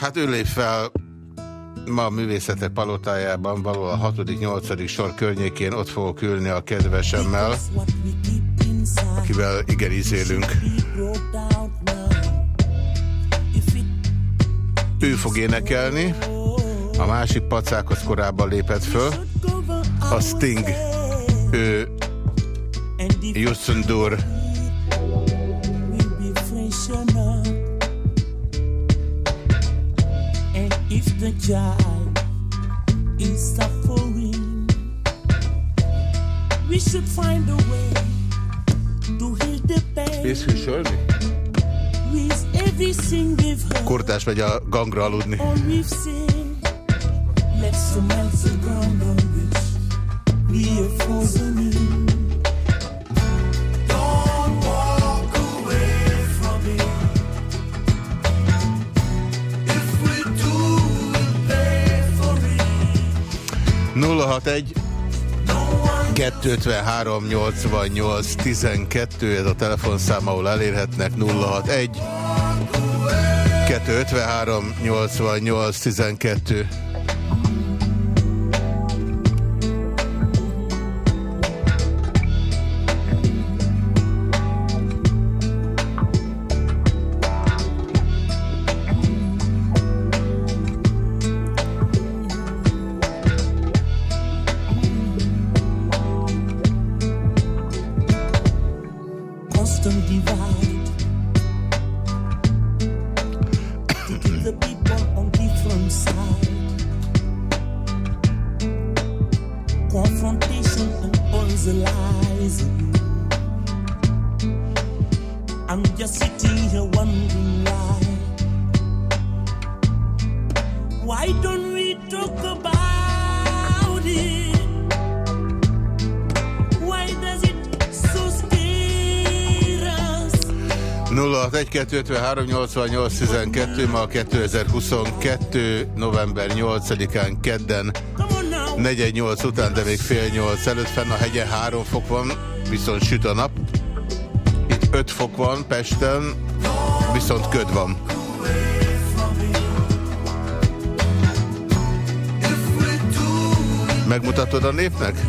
Hát ő lép fel ma a művészetek palotájában, való a 6.-8. sor környékén ott fogok ülni a kedvesemmel, akivel igen izélünk. Ő fog énekelni, a másik pacák az korábban lépett föl, a Sting, ő Justin the child is suffering. We should find a way to heal the pain. Vészhűsölni? Kortás megy a gangra aludni. Let's romance the ground on 061 253 88 12, ez a telefonszám, ahol elérhetnek 061 253 88 12. ...253-88-12, ma 2022. november 8-án kedden 4-8 után, de még fél 8 előtt fenn a hegyen 3 fok van, viszont süt a nap. Itt 5 fok van Pesten, viszont köd van. Megmutatod a népnek?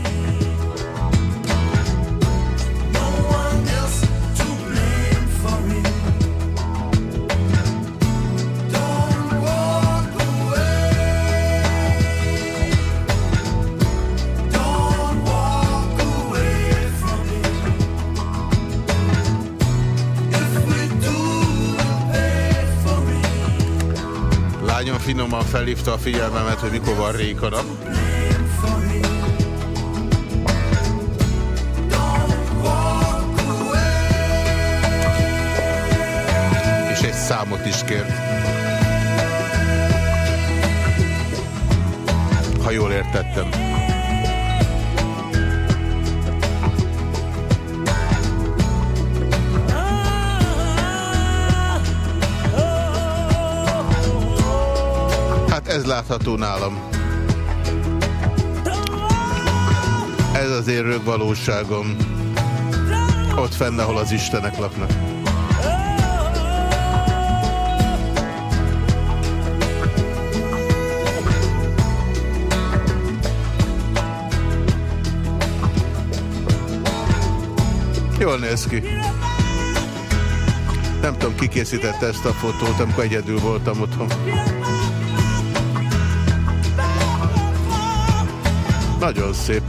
Finoman felhívta a figyelmemet, hogy mikor van réka. És egy számot is kért. Ha jól értettem. Látható nálam. Ez az én rögvalóságom. Ott fenn, ahol az Istenek laknak. Jól néz ki. Nem tudom, ki készítette ezt a fotót, amikor egyedül voltam otthon. Nagyon szép.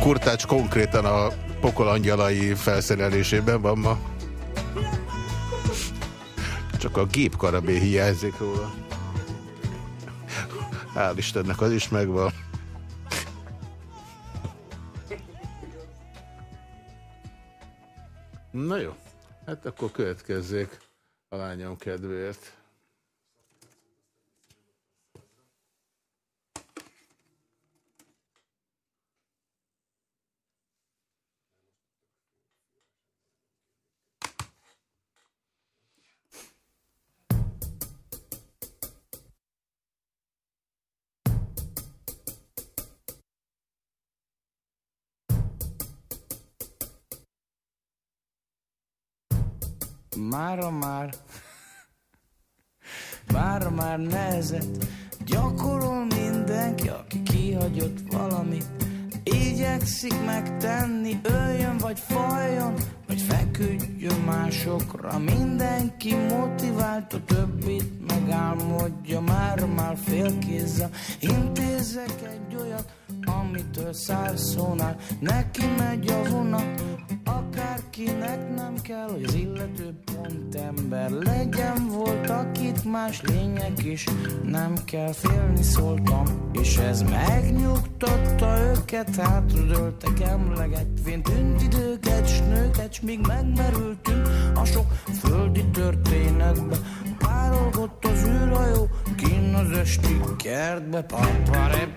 Kurtács konkrétan a pokol angyalai felszerelésében van ma. Csak a gépkarabé hiányzik róla. Hál' Istennek az is megvan. Na jó, hát akkor következzék a lányom kedvéért. Mára már, mára már nehezet gyakorol mindenki, aki kihagyott valamit. Igyekszik megtenni, öljön vagy faljon, vagy feküdjön másokra. Mindenki motivált, a többit megálmodja, már már félkézzel. Intézek egy olyat, amitől szárszónál, neki megy a vonat, Akárkinek nem kell, hogy az illető pont ember legyen, volt akit más lények is, nem kell félni, szóltam, és ez megnyugtatta őket, hátradőltek emlegetvén, tűnt időket, s nőket, s míg megmerültünk a sok földi történetbe, párolgott az űrhajó, kín az esti kertbe, papare,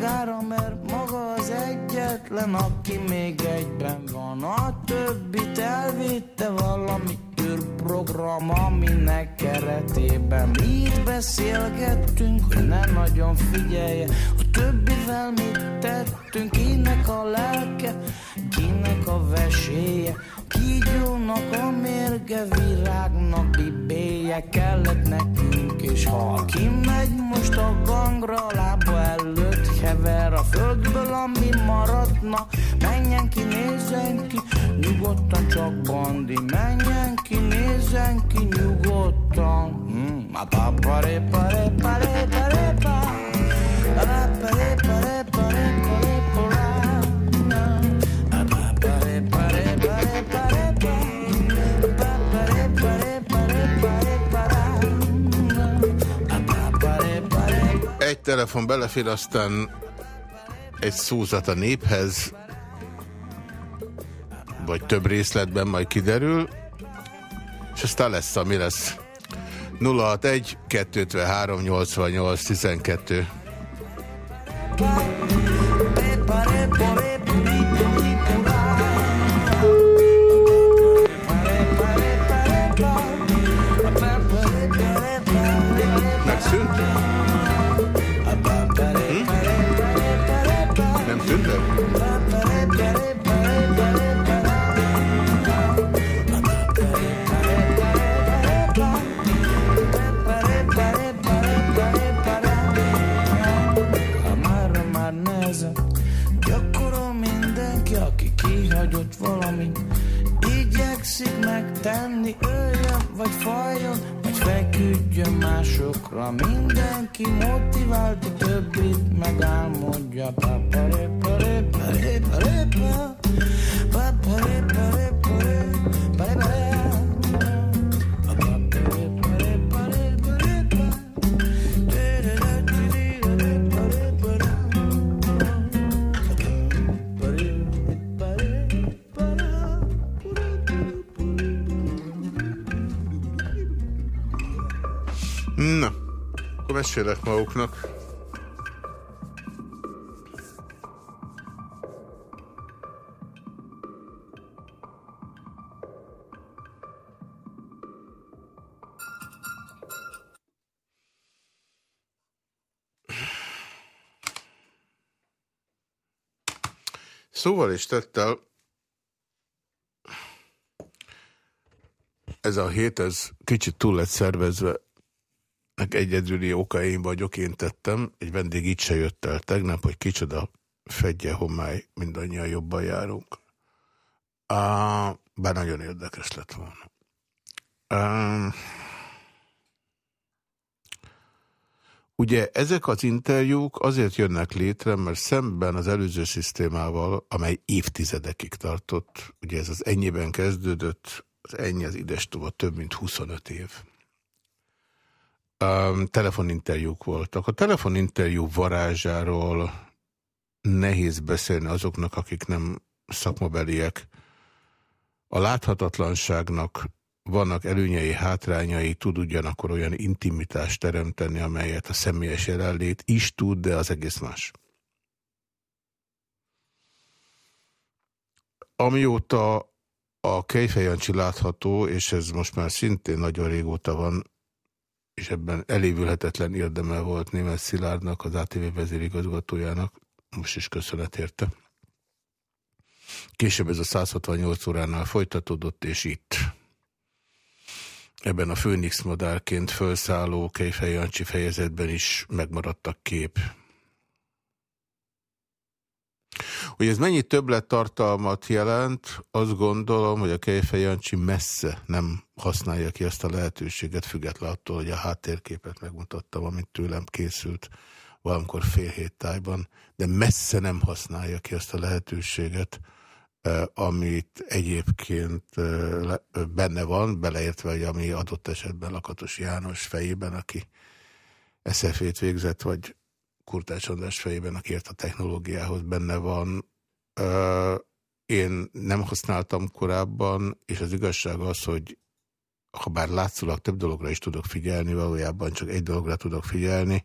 magára, mert maga az egyetlen, aki még egyben van. A többit elvitte valami űrprogram, aminek keretében mi itt beszélgettünk, hogy ne nagyon figyelje. A többivel mit tettünk, kinek a lelke, kinek a veséje. Kígyónak a mérge, virágnak bibéje kellett nekünk, és ha kimegy most a gangra, lába előtt hever a földből, ami maradna, menjen ki, nézzen ki, nyugodtan csak bandi, menjen ki, nézzen ki, nyugodtan. Hmm, a papa repa telefon belefér, aztán egy szózat a néphez, vagy több részletben majd kiderül, és aztán lesz, ami lesz. 061 253 88 12 maguknak. Szóval is tettel, ez a hét, ez kicsit túl lett szervezve egyedüli okaim vagyok, én tettem. Egy vendég itt se jött el tegnap, hogy kicsoda fedje homály, mindannyian jobban járunk. Uh, bár nagyon érdekes lett volna. Uh, ugye ezek az interjúk azért jönnek létre, mert szemben az előző szisztémával, amely évtizedekig tartott, ugye ez az ennyiben kezdődött, az ennyi az ides több mint 25 év um, telefoninterjúk voltak. A telefoninterjú varázsáról nehéz beszélni azoknak, akik nem szakmabeliek. A láthatatlanságnak vannak előnyei, hátrányai, tud ugyanakkor olyan intimitást teremteni, amelyet a személyes jelenlét is tud, de az egész más. Amióta a Kejfejancsi látható, és ez most már szintén nagyon régóta van, és ebben elévülhetetlen érdeme volt német Szilárdnak, az ATV vezérigazgatójának, most is köszönet érte. Később ez a 168 óránál folytatódott, és itt ebben a Főnix madárként felszálló Kejfej Jancsi fejezetben is megmaradtak kép. Hogy ez mennyi többlettartalmat jelent, azt gondolom, hogy a Kejfej Jancsi messze nem használja ki ezt a lehetőséget, független attól, hogy a háttérképet megmutattam, amit tőlem készült valamikor fél hét tájban, de messze nem használja ki ezt a lehetőséget, amit egyébként benne van, beleértve, hogy ami adott esetben Lakatos János fejében, aki eszefét végzett, vagy Kurtács András fejében, aki ért a technológiához benne van. Én nem használtam korábban, és az igazság az, hogy ha bár látszólag több dologra is tudok figyelni, valójában csak egy dologra tudok figyelni,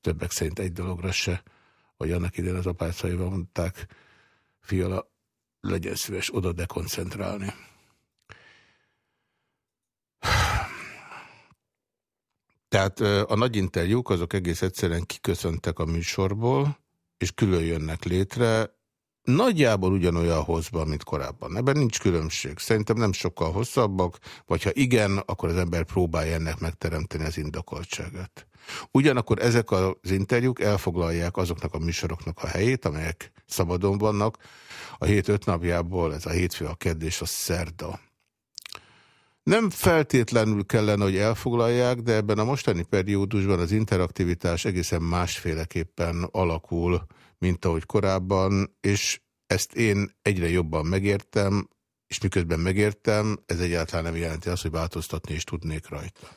többek szerint egy dologra se, hogy annak idején az apácaival mondták, fiala, legyen szíves oda dekoncentrálni. Tehát a nagy interjúk azok egész egyszerűen kiköszöntek a műsorból, és külön jönnek létre, nagyjából ugyanolyan hozban, mint korábban. Ebben nincs különbség. Szerintem nem sokkal hosszabbak, vagy ha igen, akkor az ember próbálja ennek megteremteni az indokoltságát. Ugyanakkor ezek az interjúk elfoglalják azoknak a műsoroknak a helyét, amelyek szabadon vannak. A hét öt napjából ez a hétfő, a kérdés, a szerda. Nem feltétlenül kellene, hogy elfoglalják, de ebben a mostani periódusban az interaktivitás egészen másféleképpen alakul, mint ahogy korábban, és ezt én egyre jobban megértem, és miközben megértem, ez egyáltalán nem jelenti azt, hogy változtatni is tudnék rajta.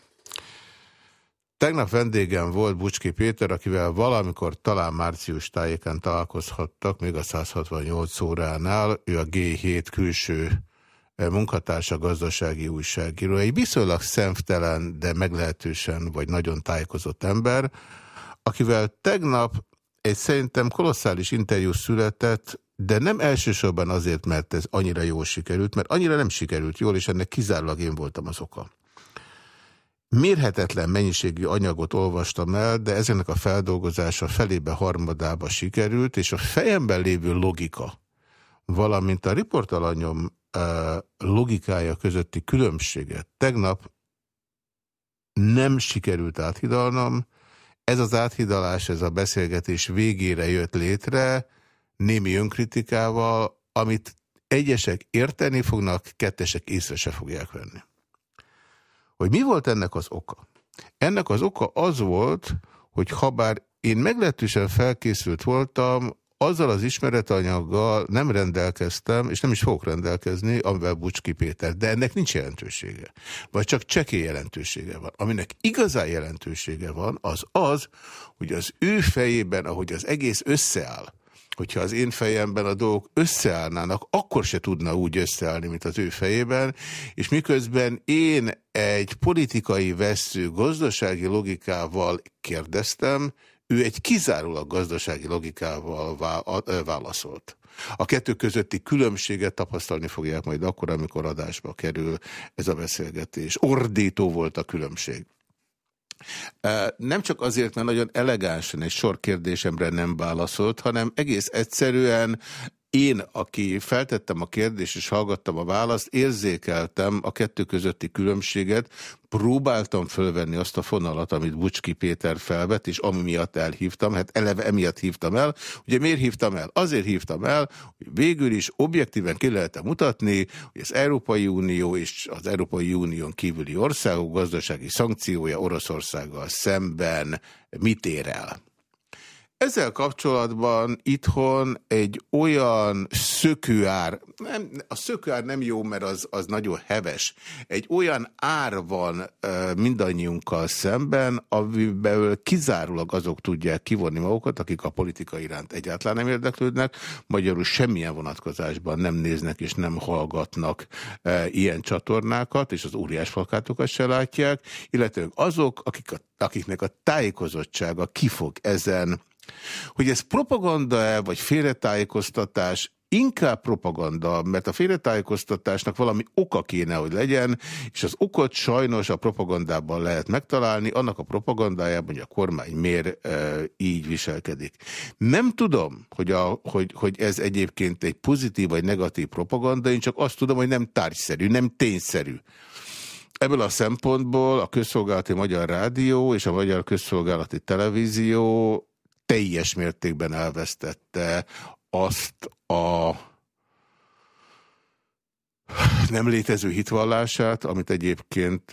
Tegnap vendégem volt Bucski Péter, akivel valamikor talán március tájéken találkozhattak, még a 168 óránál. Ő a G7 külső munkatársa gazdasági újságíró. Egy viszonylag szemtelen, de meglehetősen vagy nagyon tájékozott ember, akivel tegnap egy szerintem kolosszális interjú született, de nem elsősorban azért, mert ez annyira jól sikerült, mert annyira nem sikerült jól, és ennek kizárólag én voltam az oka. Mérhetetlen mennyiségű anyagot olvastam el, de ezenek a feldolgozása felébe harmadába sikerült, és a fejemben lévő logika, valamint a riportalanyom logikája közötti különbséget tegnap nem sikerült áthidalnom. Ez az áthidalás, ez a beszélgetés végére jött létre, némi önkritikával, amit egyesek érteni fognak, kettesek észre se fogják venni. Hogy mi volt ennek az oka? Ennek az oka az volt, hogy ha bár én meglehetősen felkészült voltam, azzal az ismeretanyaggal nem rendelkeztem, és nem is fogok rendelkezni, amivel Bucski Péter, de ennek nincs jelentősége. Vagy csak cseké jelentősége van. Aminek igazán jelentősége van, az az, hogy az ő fejében, ahogy az egész összeáll, hogyha az én fejemben a dolgok összeállnának, akkor se tudna úgy összeállni, mint az ő fejében, és miközben én egy politikai vesző gazdasági logikával kérdeztem, ő egy kizárólag gazdasági logikával válaszolt. A kettő közötti különbséget tapasztalni fogják majd akkor, amikor adásba kerül ez a beszélgetés. Ordító volt a különbség. Nem csak azért, mert nagyon elegánsan egy sor kérdésemre nem válaszolt, hanem egész egyszerűen én, aki feltettem a kérdést és hallgattam a választ, érzékeltem a kettő közötti különbséget, próbáltam fölvenni azt a fonalat, amit Bucski Péter felvett, és ami miatt elhívtam, hát eleve emiatt hívtam el. Ugye miért hívtam el? Azért hívtam el, hogy végül is objektíven ki lehet mutatni, hogy az Európai Unió és az Európai Unión kívüli országok gazdasági szankciója Oroszországgal szemben mit ér el. Ezzel kapcsolatban itthon egy olyan szökőár, nem, a szökőár nem jó, mert az, az nagyon heves, egy olyan ár van e, mindannyiunkkal szemben, amiből kizárólag azok tudják kivonni magukat, akik a politika iránt egyáltalán nem érdeklődnek, magyarul semmilyen vonatkozásban nem néznek és nem hallgatnak e, ilyen csatornákat, és az óriás falkátokat se látják, illetve azok, akik a, akiknek a tájékozottsága kifog ezen hogy ez propaganda-e, vagy félretájékoztatás, inkább propaganda, mert a félretájékoztatásnak valami oka kéne, hogy legyen, és az okot sajnos a propagandában lehet megtalálni, annak a propagandájában, hogy a kormány miért e, így viselkedik. Nem tudom, hogy, a, hogy, hogy ez egyébként egy pozitív vagy negatív propaganda, én csak azt tudom, hogy nem tárgyszerű, nem tényszerű. Ebből a szempontból a Közszolgálati Magyar Rádió és a Magyar Közszolgálati Televízió teljes mértékben elvesztette azt a nem létező hitvallását, amit egyébként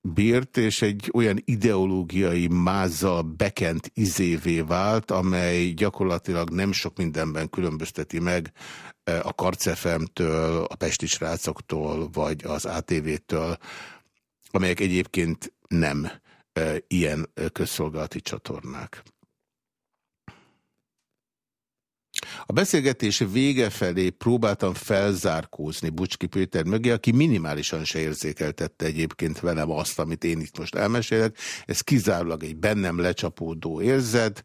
bírt, és egy olyan ideológiai mázzal bekent izévé vált, amely gyakorlatilag nem sok mindenben különbözteti meg a Karcefemtől, a Pesti srácoktól, vagy az ATV-től, amelyek egyébként nem ilyen közszolgálati csatornák. A beszélgetés vége felé próbáltam felzárkózni Bucski Péter mögé, aki minimálisan se érzékeltette egyébként velem azt, amit én itt most elmesélek. Ez kizárólag egy bennem lecsapódó érzet,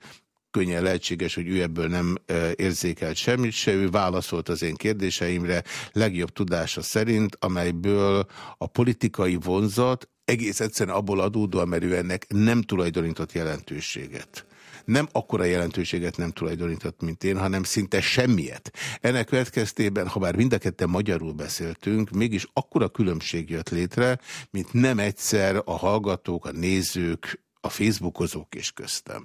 könnyen lehetséges, hogy ő ebből nem érzékelt semmit se, ő válaszolt az én kérdéseimre legjobb tudása szerint, amelyből a politikai vonzat egész egyszerűen abból adódóan, mert ő ennek nem tulajdonított jelentőséget nem akkora jelentőséget nem tulajdonított, mint én, hanem szinte semmiet. Ennek következtében, ha bár mind a ketten magyarul beszéltünk, mégis akkora különbség jött létre, mint nem egyszer a hallgatók, a nézők, a facebookozók és köztem.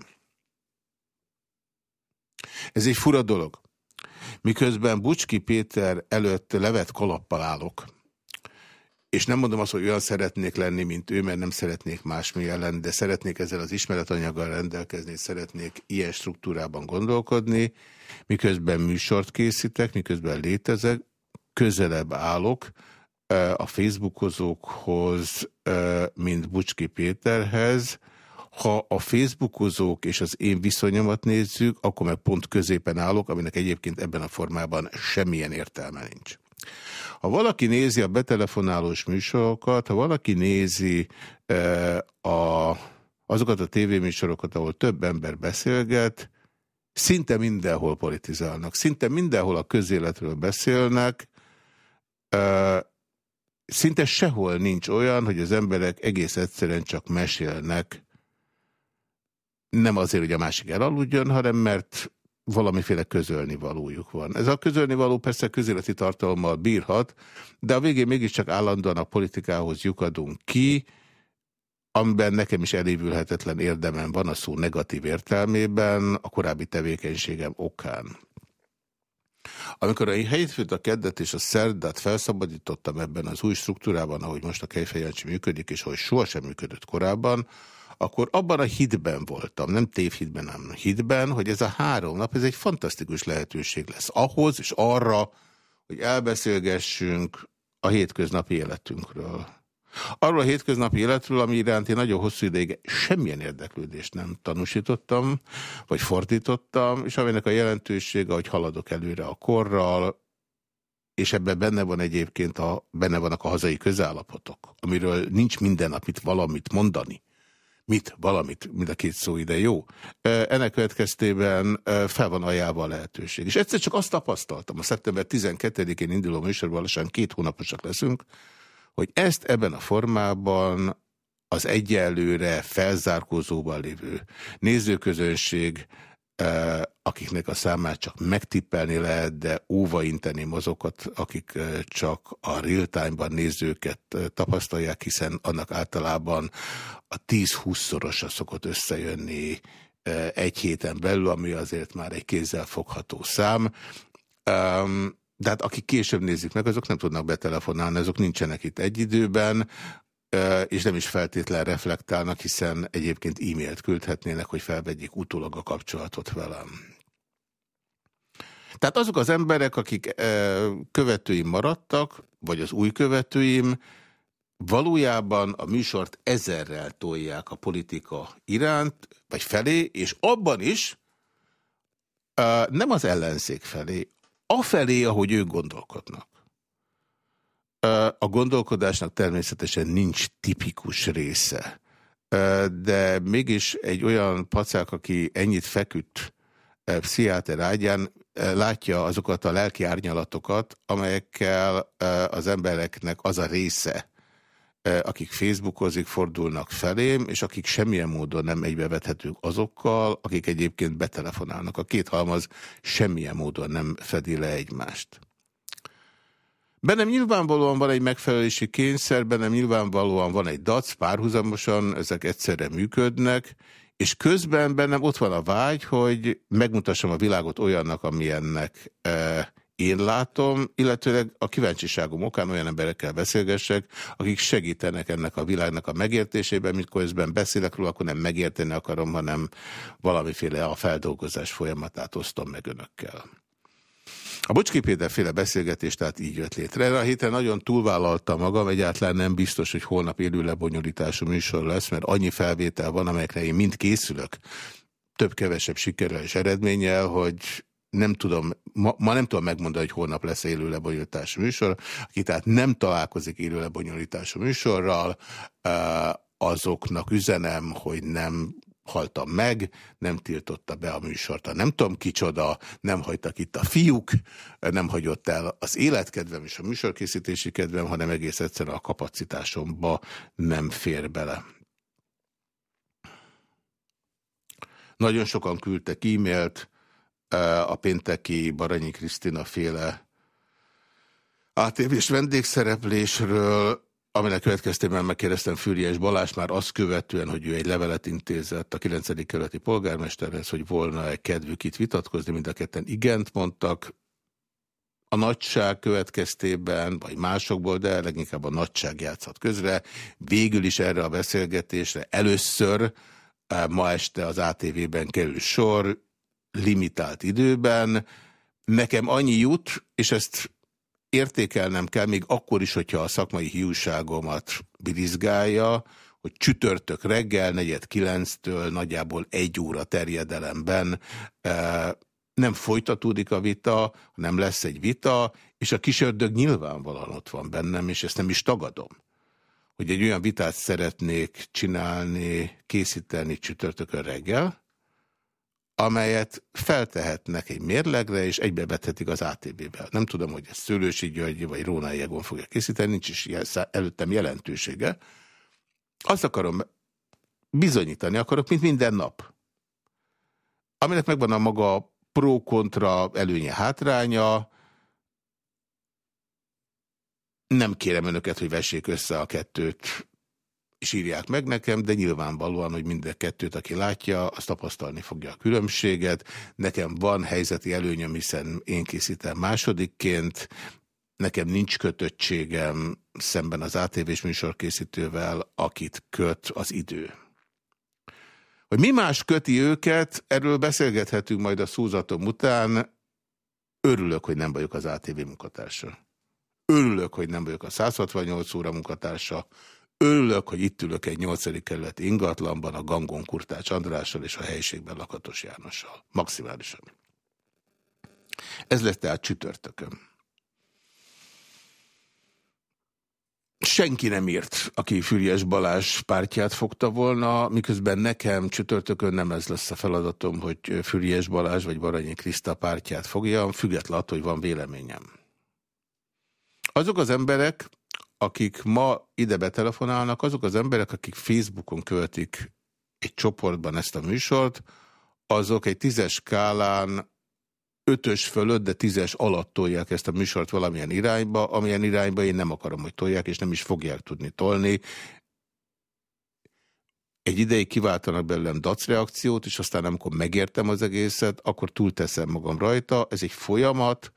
Ez egy fura dolog. Miközben Bucski Péter előtt levet kalappal állok, és nem mondom azt, hogy olyan szeretnék lenni, mint ő, mert nem szeretnék másmi ellen, de szeretnék ezzel az ismeretanyaggal rendelkezni, szeretnék ilyen struktúrában gondolkodni, miközben műsort készítek, miközben létezek, közelebb állok a Facebookozókhoz, mint Bucski Péterhez, ha a Facebookozók és az én viszonyomat nézzük, akkor meg pont középen állok, aminek egyébként ebben a formában semmilyen értelme nincs. Ha valaki nézi a betelefonálós műsorokat, ha valaki nézi e, a, azokat a tévéműsorokat, ahol több ember beszélget, szinte mindenhol politizálnak, szinte mindenhol a közéletről beszélnek, e, szinte sehol nincs olyan, hogy az emberek egész egyszerűen csak mesélnek, nem azért, hogy a másik elaludjon, hanem mert valamiféle közölni valójuk van. Ez a közölni való persze közéleti tartalommal bírhat, de a végén mégiscsak állandóan a politikához lyukadunk ki, amiben nekem is elévülhetetlen érdemem van a szó negatív értelmében, a korábbi tevékenységem okán. Amikor a hétfőt, a keddet és a szerdát felszabadítottam ebben az új struktúrában, ahogy most a Kejfejancsi működik, és ahogy sohasem működött korábban, akkor abban a hitben voltam, nem tévhitben, hanem hitben, hogy ez a három nap, ez egy fantasztikus lehetőség lesz ahhoz és arra, hogy elbeszélgessünk a hétköznapi életünkről. Arról a hétköznapi életről, ami iránt én nagyon hosszú ideig semmilyen érdeklődést nem tanúsítottam, vagy fordítottam, és aminek a jelentősége, hogy haladok előre a korral, és ebben benne van egyébként a, benne vannak a hazai közállapotok, amiről nincs minden nap itt valamit mondani mit, valamit, mind a két szó ide jó. Ennek következtében fel van ajánlva a lehetőség. És egyszer csak azt tapasztaltam, a szeptember 12-én induló műsorban lassan két hónaposak leszünk, hogy ezt ebben a formában az egyelőre felzárkózóban lévő nézőközönség akiknek a számát csak megtippelni lehet, de óva inteni azokat, akik csak a real-time-ban nézőket tapasztalják, hiszen annak általában a 10-20-szorosa szokott összejönni egy héten belül, ami azért már egy kézzel fogható szám. De hát akik később nézik meg, azok nem tudnak betelefonálni, azok nincsenek itt egy időben. És nem is feltétlen reflektálnak, hiszen egyébként e-mailt küldhetnének, hogy felvegyék utólag a kapcsolatot velem. Tehát azok az emberek, akik követőim maradtak, vagy az új követőim, valójában a műsort ezerrel tolják a politika iránt, vagy felé, és abban is nem az ellenzék felé, afelé, ahogy ők gondolkodnak. A gondolkodásnak természetesen nincs tipikus része, de mégis egy olyan pacák, aki ennyit feküdt pszichiáter ágyán, látja azokat a lelki árnyalatokat, amelyekkel az embereknek az a része, akik Facebookozik, fordulnak felém, és akik semmilyen módon nem egybevethetők azokkal, akik egyébként betelefonálnak. A két halmaz semmilyen módon nem fedi le egymást. Bennem nyilvánvalóan van egy megfelelési kényszer, bennem nyilvánvalóan van egy dac, párhuzamosan ezek egyszerre működnek, és közben bennem ott van a vágy, hogy megmutassam a világot olyannak, amilyennek e, én látom, illetőleg a kíváncsiságom okán olyan emberekkel beszélgessek, akik segítenek ennek a világnak a megértésében, miközben beszélek róla, akkor nem megérteni akarom, hanem valamiféle a feldolgozás folyamatát osztom meg önökkel. A Bocski Péter féle beszélgetés tehát így jött létre. Erre a héten nagyon túlvállalta magam, egyáltalán nem biztos, hogy holnap élő lebonyolítású műsor lesz, mert annyi felvétel van, amelyekre én mind készülök, több-kevesebb sikerrel és eredménnyel, hogy nem tudom, ma, ma nem tudom megmondani, hogy holnap lesz élő lebonyolítású műsor, aki tehát nem találkozik élő lebonyolítású műsorral, azoknak üzenem, hogy nem haltam meg, nem tiltotta be a műsort. Nem tudom kicsoda, nem hagytak itt a fiúk, nem hagyott el az életkedvem és a műsorkészítési kedvem, hanem egész egyszerűen a kapacitásomba nem fér bele. Nagyon sokan küldtek e-mailt a pénteki Baranyi Krisztina féle ATV-s vendégszereplésről, aminek következtében megkérdeztem Fűries Balázs már azt követően, hogy ő egy levelet intézett a 9. kerületi polgármesterhez, hogy volna-e kedvük itt vitatkozni, mind a ketten igent mondtak. A nagyság következtében, vagy másokból, de leginkább a nagyság játszott közre. Végül is erre a beszélgetésre először eh, ma este az ATV-ben kerül sor, limitált időben. Nekem annyi jut, és ezt értékelnem kell, még akkor is, hogyha a szakmai hiúságomat birizgálja, hogy csütörtök reggel, negyed kilenctől nagyjából egy óra terjedelemben e, nem folytatódik a vita, hanem lesz egy vita, és a kisördög nyilvánvalóan ott van bennem, és ezt nem is tagadom. Hogy egy olyan vitát szeretnék csinálni, készíteni csütörtökön reggel, amelyet feltehetnek egy mérlegre, és egybevethetik az ATV-vel. Nem tudom, hogy ez Szőlősi György vagy Róna Egon fogja készíteni, nincs is előttem jelentősége. Azt akarom bizonyítani akarok, mint minden nap. Aminek megvan a maga pro-kontra előnye, hátránya, nem kérem önöket, hogy vessék össze a kettőt és írják meg nekem, de nyilvánvalóan, hogy minden kettőt, aki látja, az tapasztalni fogja a különbséget. Nekem van helyzeti előnyöm, hiszen én készítem másodikként, nekem nincs kötöttségem szemben az ATV-s műsorkészítővel, akit köt az idő. Hogy mi más köti őket, erről beszélgethetünk majd a szúzatom után. Örülök, hogy nem vagyok az ATV munkatársa. Örülök, hogy nem vagyok a 168 óra munkatársa. Örülök, hogy itt ülök egy nyolcadik kerületi ingatlanban a Gangon Kurtács Andrással és a helyiségben Lakatos Jánossal. Maximálisan. Ez lesz tehát csütörtökön. Senki nem írt, aki Füriás Balázs pártját fogta volna, miközben nekem csütörtökön nem ez lesz a feladatom, hogy Füriás Balázs vagy Baranyi Kriszta pártját fogjam, függetlenül attól, hogy van véleményem. Azok az emberek, akik ma ide betelefonálnak, azok az emberek, akik Facebookon követik egy csoportban ezt a műsort, azok egy tízes skálán ötös fölött, de tízes alatt tolják ezt a műsort valamilyen irányba, amilyen irányba én nem akarom, hogy tolják, és nem is fogják tudni tolni. Egy ideig kiváltanak belőlem dac reakciót, és aztán amikor megértem az egészet, akkor túlteszem magam rajta. Ez egy folyamat,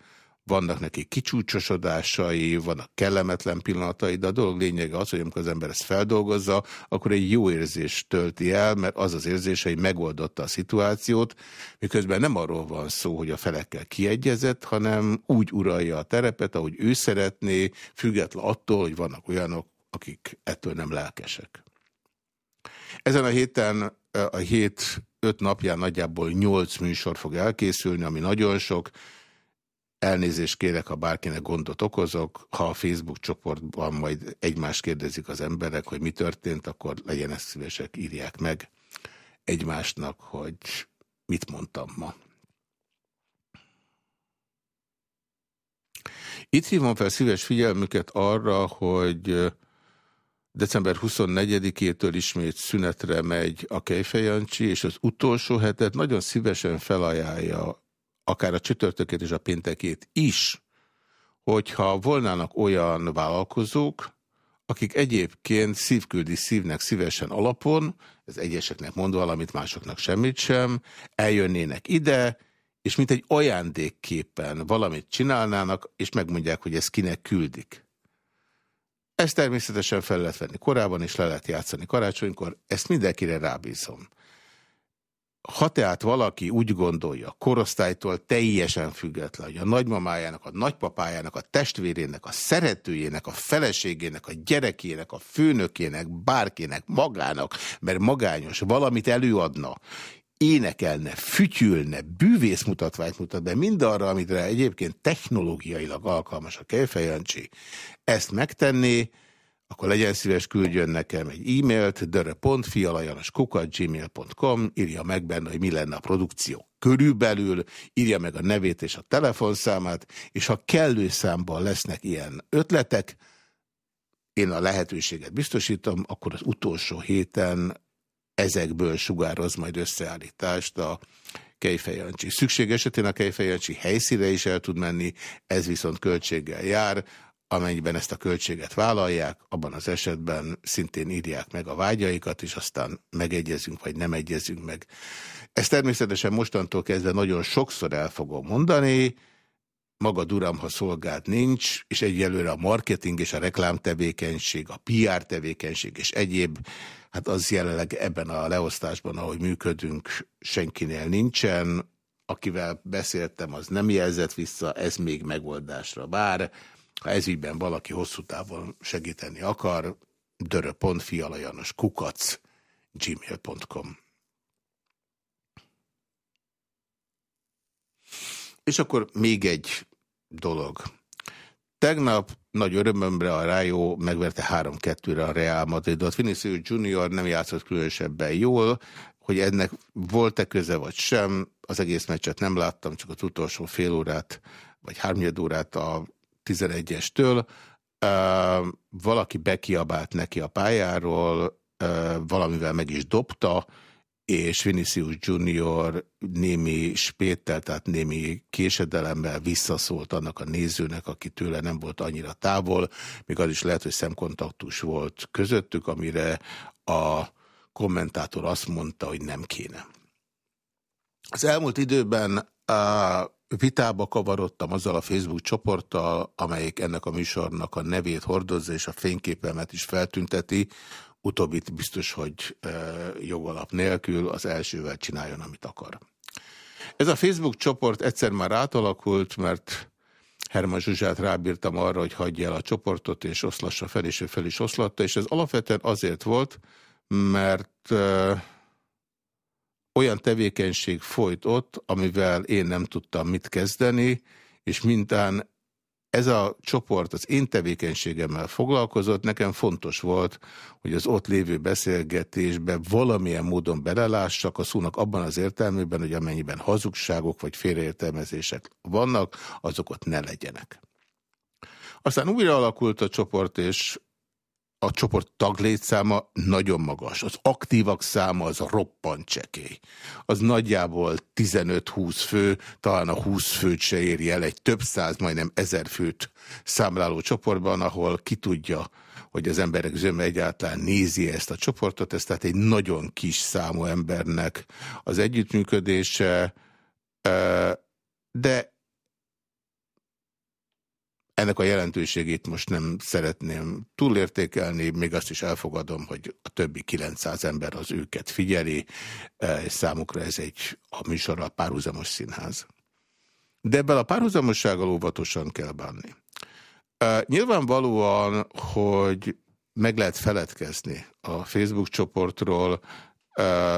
vannak neki kicsúcsosodásai, vannak kellemetlen pillanatai, de a dolog lényege az, hogy amikor az ember ezt feldolgozza, akkor egy jó érzés tölti el, mert az az érzés, hogy megoldotta a szituációt, miközben nem arról van szó, hogy a felekkel kiegyezett, hanem úgy uralja a terepet, ahogy ő szeretné, független attól, hogy vannak olyanok, akik ettől nem lelkesek. Ezen a héten, a hét öt napján nagyjából nyolc műsor fog elkészülni, ami nagyon sok. Elnézést kérek, ha bárkinek gondot okozok. Ha a Facebook csoportban majd egymást kérdezik az emberek, hogy mi történt, akkor legyenek szívesek, írják meg egymásnak, hogy mit mondtam ma. Itt hívom fel szíves figyelmüket arra, hogy December 24-től ismét szünetre megy a Kejfejancsi, és az utolsó hetet nagyon szívesen felajánlja akár a csütörtökét és a péntekét is, hogyha volnának olyan vállalkozók, akik egyébként szívküldi szívnek szívesen alapon, ez egyeseknek mond valamit, másoknak semmit sem, eljönnének ide, és mint egy ajándékképpen valamit csinálnának, és megmondják, hogy ezt kinek küldik. Ezt természetesen fel lehet venni korábban, és le lehet játszani karácsonykor, ezt mindenkire rábízom. Ha tehát valaki úgy gondolja, korosztálytól teljesen független, hogy a nagymamájának, a nagypapájának, a testvérének, a szeretőjének, a feleségének, a gyerekének, a főnökének, bárkinek, magának, mert magányos, valamit előadna, énekelne, fütyülne, bűvészmutatványt mutat be, mindarra, amire egyébként technológiailag alkalmas a Kejfejancsi, ezt megtenné, akkor legyen szíves, küldjön nekem egy e-mailt, dörö.fialajanoskukat.gmail.com, írja meg benne, hogy mi lenne a produkció körülbelül, írja meg a nevét és a telefonszámát, és ha kellő számban lesznek ilyen ötletek, én a lehetőséget biztosítom, akkor az utolsó héten ezekből sugároz majd összeállítást a Kejfejancsi. Szükség esetén a Kejfejancsi helyszíre is el tud menni, ez viszont költséggel jár, amennyiben ezt a költséget vállalják, abban az esetben szintén írják meg a vágyaikat, és aztán megegyezünk, vagy nem egyezünk meg. Ezt természetesen mostantól kezdve nagyon sokszor el fogom mondani, maga duram, ha szolgált nincs, és egyelőre a marketing és a reklámtevékenység, a PR tevékenység és egyéb hát az jelenleg ebben a leosztásban, ahogy működünk, senkinél nincsen. Akivel beszéltem, az nem jelzett vissza, ez még megoldásra vár. Ha ezügyben valaki hosszú távon segíteni akar, dörö.fialajanos kukac gmail.com És akkor még egy dolog. Tegnap nagy örömömre a Rájó megverte 3-2-re a Real Madridot. Vinicius Junior nem játszott különösebben jól, hogy ennek volt-e köze vagy sem, az egész meccset nem láttam, csak az utolsó fél órát, vagy hármnyed órát a 11-estől. Uh, valaki bekiabált neki a pályáról, valamivel meg is dobta, és Vinicius Junior némi spéttel, tehát némi késedelemmel visszaszólt annak a nézőnek, aki tőle nem volt annyira távol, még az is lehet, hogy szemkontaktus volt közöttük, amire a kommentátor azt mondta, hogy nem kéne. Az elmúlt időben vitába kavarodtam azzal a Facebook csoporttal, amelyik ennek a műsornak a nevét hordozza, és a fényképemet is feltünteti, utóbbit biztos, hogy jogalap nélkül az elsővel csináljon, amit akar. Ez a Facebook csoport egyszer már átalakult, mert Herman Zsuzsát rábírtam arra, hogy hagyja el a csoportot, és oszlassa fel, és ő fel is oszlatta, és ez alapvetően azért volt, mert olyan tevékenység folyt ott, amivel én nem tudtam mit kezdeni, és mintán ez a csoport az én tevékenységemmel foglalkozott, nekem fontos volt, hogy az ott lévő beszélgetésbe valamilyen módon belelássak a szónak abban az értelmében, hogy amennyiben hazugságok vagy félreértelmezések vannak, azok ott ne legyenek. Aztán újra alakult a csoport, és a csoport taglétszáma nagyon magas. Az aktívak száma az roppant csekély. Az nagyjából 15-20 fő, talán a 20 főt se éri el egy több száz, majdnem ezer főt számláló csoportban, ahol ki tudja, hogy az emberek zöme egyáltalán nézi ezt a csoportot, ez tehát egy nagyon kis számú embernek az együttműködése, de Ennek a jelentőségét most nem szeretném túlértékelni, még azt is elfogadom, hogy a többi 900 ember az őket figyeli, e, és számukra ez egy a műsorral párhuzamos színház. De ebben a párhuzamossággal óvatosan kell bánni. E, nyilvánvalóan, hogy meg lehet feledkezni a Facebook csoportról,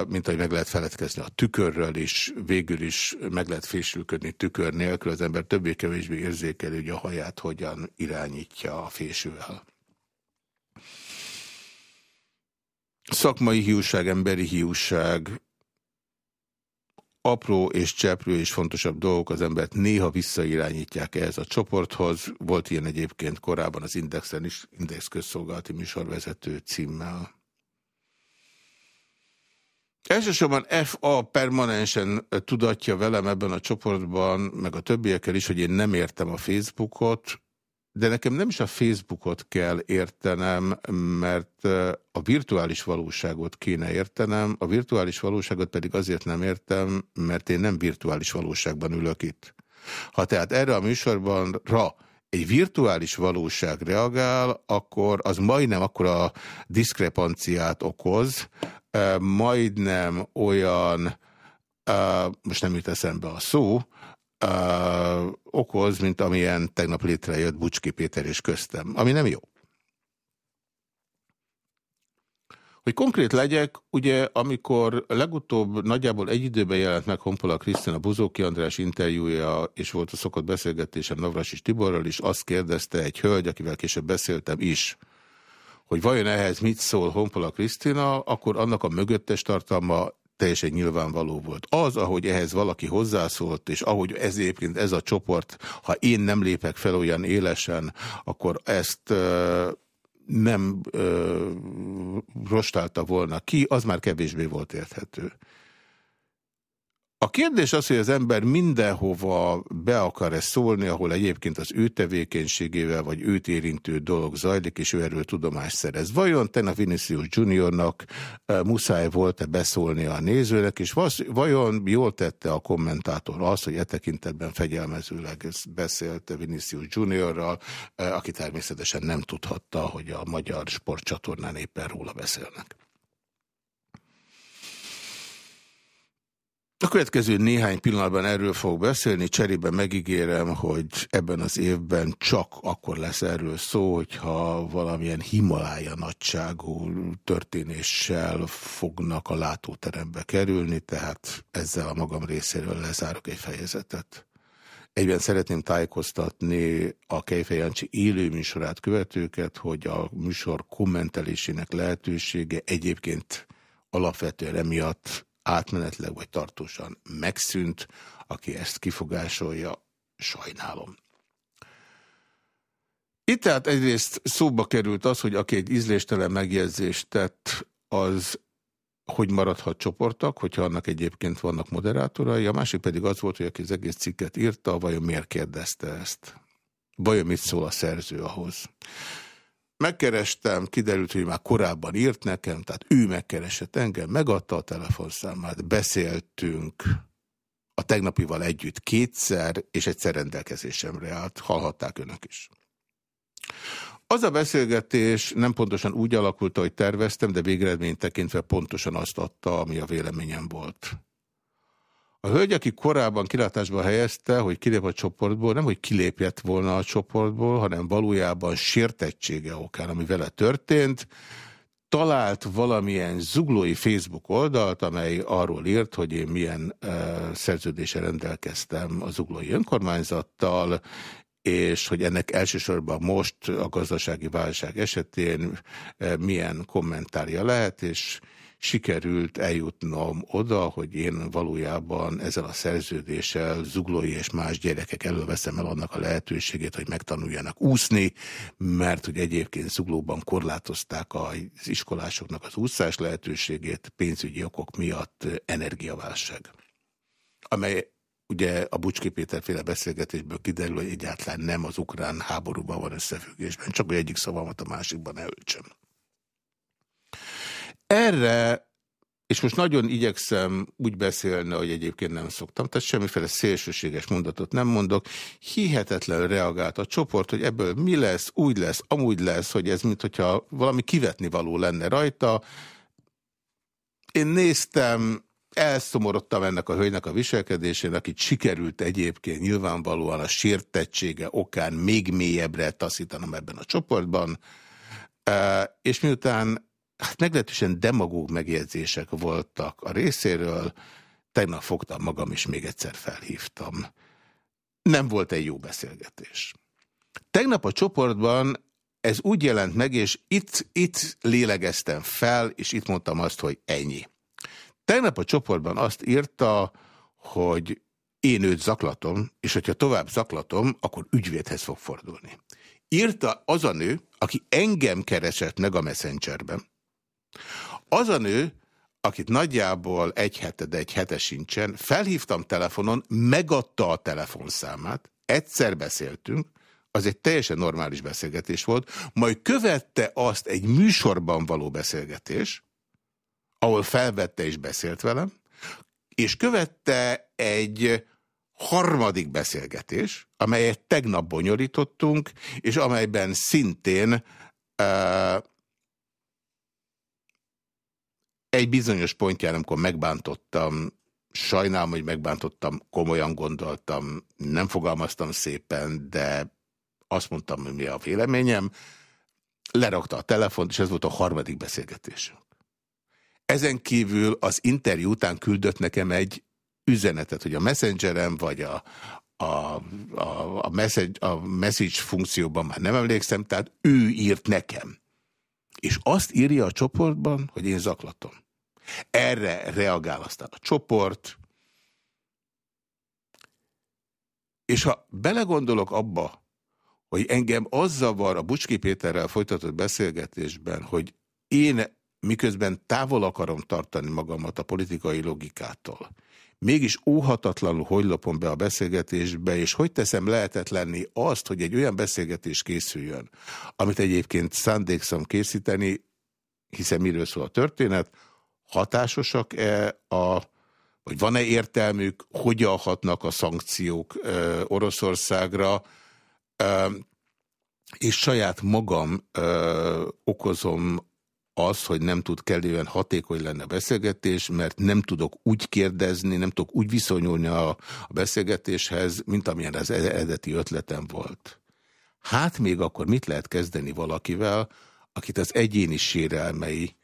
mint ahogy meg lehet feledkezni a tükörről is, végül is meg lehet fésülködni tükör nélkül, az ember többé-kevésbé érzékelő, hogy a haját hogyan irányítja a fésővel. Szakmai hiúság, emberi hiúság, apró és cseprő és fontosabb dolgok az embert néha visszairányítják ehhez a csoporthoz. Volt ilyen egyébként korábban az Indexen is, Index közszolgálati műsorvezető címmel. Elsősorban FA permanensen tudatja velem ebben a csoportban, meg a többiekkel is, hogy én nem értem a Facebookot, de nekem nem is a Facebookot kell értenem, mert a virtuális valóságot kéne értenem, a virtuális valóságot pedig azért nem értem, mert én nem virtuális valóságban ülök itt. Ha tehát erre a műsorban ra egy virtuális valóság reagál, akkor az majdnem akkor a diszkrepanciát okoz, majdnem olyan, most nem jut eszembe a szó, okoz, mint amilyen tegnap létrejött Bucski Péter és köztem, ami nem jó. Hogy konkrét legyek, ugye amikor legutóbb nagyjából egy időben jelent meg Honpola Krisztina Buzóki András interjúja, és volt a szokott beszélgetésem Navras és Tiborral is, azt kérdezte egy hölgy, akivel később beszéltem is, hogy vajon ehhez mit szól Honpola Krisztina, akkor annak a mögöttes tartalma teljesen nyilvánvaló volt. Az, ahogy ehhez valaki hozzászólt, és ahogy ez egyébként ez a csoport, ha én nem lépek fel olyan élesen, akkor ezt nem uh, rostálta volna ki, az már kevésbé volt érthető. A kérdés az, hogy az ember mindenhova be akar-e szólni, ahol egyébként az ő tevékenységével vagy őt érintő dolog zajlik, és ő erről tudomást szerez. Vajon tegnap Vinicius Juniornak e, muszáj volt-e beszólni a nézőnek, és vajon jól tette a kommentátor az, hogy e tekintetben fegyelmezőleg beszélt Vinicius Juniorral, e, aki természetesen nem tudhatta, hogy a magyar sportcsatornán éppen róla beszélnek. A következő néhány pillanatban erről fog beszélni, cserébe megígérem, hogy ebben az évben csak akkor lesz erről szó, hogyha valamilyen Himalája nagyságú történéssel fognak a látóterembe kerülni, tehát ezzel a magam részéről lezárok egy fejezetet. Egyben szeretném tájékoztatni a Kejfej Jancsi élő műsorát követőket, hogy a műsor kommentelésének lehetősége egyébként alapvetően emiatt átmenetleg vagy tartósan megszűnt, aki ezt kifogásolja, sajnálom. Itt tehát egyrészt szóba került az, hogy aki egy ízléstelen megjegyzést tett, az hogy maradhat csoportok, hogyha annak egyébként vannak moderátorai, a másik pedig az volt, hogy aki az egész cikket írta, vajon miért kérdezte ezt? Vajon mit szól a szerző ahhoz? Megkerestem, kiderült, hogy már korábban írt nekem, tehát ő megkeresett engem, megadta a telefonszámát, beszéltünk a tegnapival együtt kétszer, és egyszer rendelkezésemre állt, hallhatták önök is. Az a beszélgetés nem pontosan úgy alakult, ahogy terveztem, de végeredményt tekintve pontosan azt adta, ami a véleményem volt. A hölgy, aki korábban kilátásba helyezte, hogy kilép a csoportból, nem hogy kilépjett volna a csoportból, hanem valójában sértettsége okán, ami vele történt, talált valamilyen zuglói Facebook oldalt, amely arról írt, hogy én milyen uh, szerződése rendelkeztem a zuglói önkormányzattal, és hogy ennek elsősorban most a gazdasági válság esetén uh, milyen kommentárja lehet, és sikerült eljutnom oda, hogy én valójában ezzel a szerződéssel zuglói és más gyerekek elől veszem el annak a lehetőségét, hogy megtanuljanak úszni, mert hogy egyébként zuglóban korlátozták az iskolásoknak az úszás lehetőségét pénzügyi okok miatt energiaválság. Amely ugye a Bucski Péter beszélgetésből kiderül, hogy egyáltalán nem az ukrán háborúban van összefüggésben, csak hogy egyik szavamat a másikban elöltsem. Erre és most nagyon igyekszem úgy beszélni, hogy egyébként nem szoktam, tehát semmiféle szélsőséges mondatot nem mondok. Hihetetlen reagált a csoport, hogy ebből mi lesz, úgy lesz, amúgy lesz, hogy ez mintha valami kivetni való lenne rajta. Én néztem, elszomorodtam ennek a hölgynek a viselkedésén, akit sikerült egyébként nyilvánvalóan a sértettsége okán még mélyebbre taszítanom ebben a csoportban, és miután hát meglehetősen demagóg megjegyzések voltak a részéről, tegnap fogtam magam, és még egyszer felhívtam. Nem volt egy jó beszélgetés. Tegnap a csoportban ez úgy jelent meg, és itt, itt lélegeztem fel, és itt mondtam azt, hogy ennyi. Tegnap a csoportban azt írta, hogy én őt zaklatom, és hogyha tovább zaklatom, akkor ügyvédhez fog fordulni. Írta az a nő, aki engem keresett meg a messengerben. Az a nő, akit nagyjából egy hete, de egy hete sincsen, felhívtam telefonon, megadta a telefonszámát, egyszer beszéltünk, az egy teljesen normális beszélgetés volt, majd követte azt egy műsorban való beszélgetés, ahol felvette és beszélt velem, és követte egy harmadik beszélgetés, amelyet tegnap bonyolítottunk, és amelyben szintén uh, egy bizonyos pontján, amikor megbántottam, sajnálom, hogy megbántottam, komolyan gondoltam, nem fogalmaztam szépen, de azt mondtam, hogy mi a véleményem, lerakta a telefont, és ez volt a harmadik beszélgetésünk. Ezen kívül az interjú után küldött nekem egy üzenetet, hogy a messengerem vagy a, a, a, a, message, a message funkcióban már nem emlékszem, tehát ő írt nekem. És azt írja a csoportban, hogy én zaklatom. Erre reagál aztán a csoport, és ha belegondolok abba, hogy engem az zavar a Bucski Péterrel folytatott beszélgetésben, hogy én miközben távol akarom tartani magamat a politikai logikától, mégis óhatatlanul hogy lopom be a beszélgetésbe, és hogy teszem lehetetlenni azt, hogy egy olyan beszélgetés készüljön, amit egyébként szándékszom készíteni, hiszen miről szól a történet, hatásosak-e a vagy van-e értelmük, hogyan hatnak a szankciók ö, Oroszországra, ö, és saját magam ö, okozom az, hogy nem tud kellően hatékony lenne a beszélgetés, mert nem tudok úgy kérdezni, nem tudok úgy viszonyulni a, a beszélgetéshez, mint amilyen az eredeti ötletem volt. Hát még akkor mit lehet kezdeni valakivel, akit az egyéni sérelmei,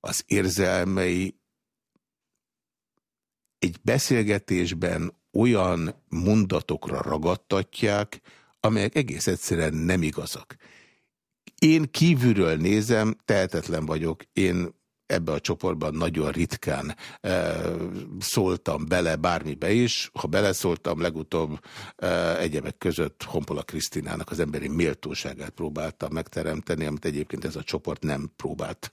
az érzelmei egy beszélgetésben olyan mondatokra ragadtatják, amelyek egész egyszerűen nem igazak. Én kívülről nézem, tehetetlen vagyok, én ebbe a csoportban nagyon ritkán e, szóltam bele bármibe is. Ha beleszóltam, legutóbb e, egyebek között Honpola Krisztinának az emberi méltóságát próbáltam megteremteni, amit egyébként ez a csoport nem próbált.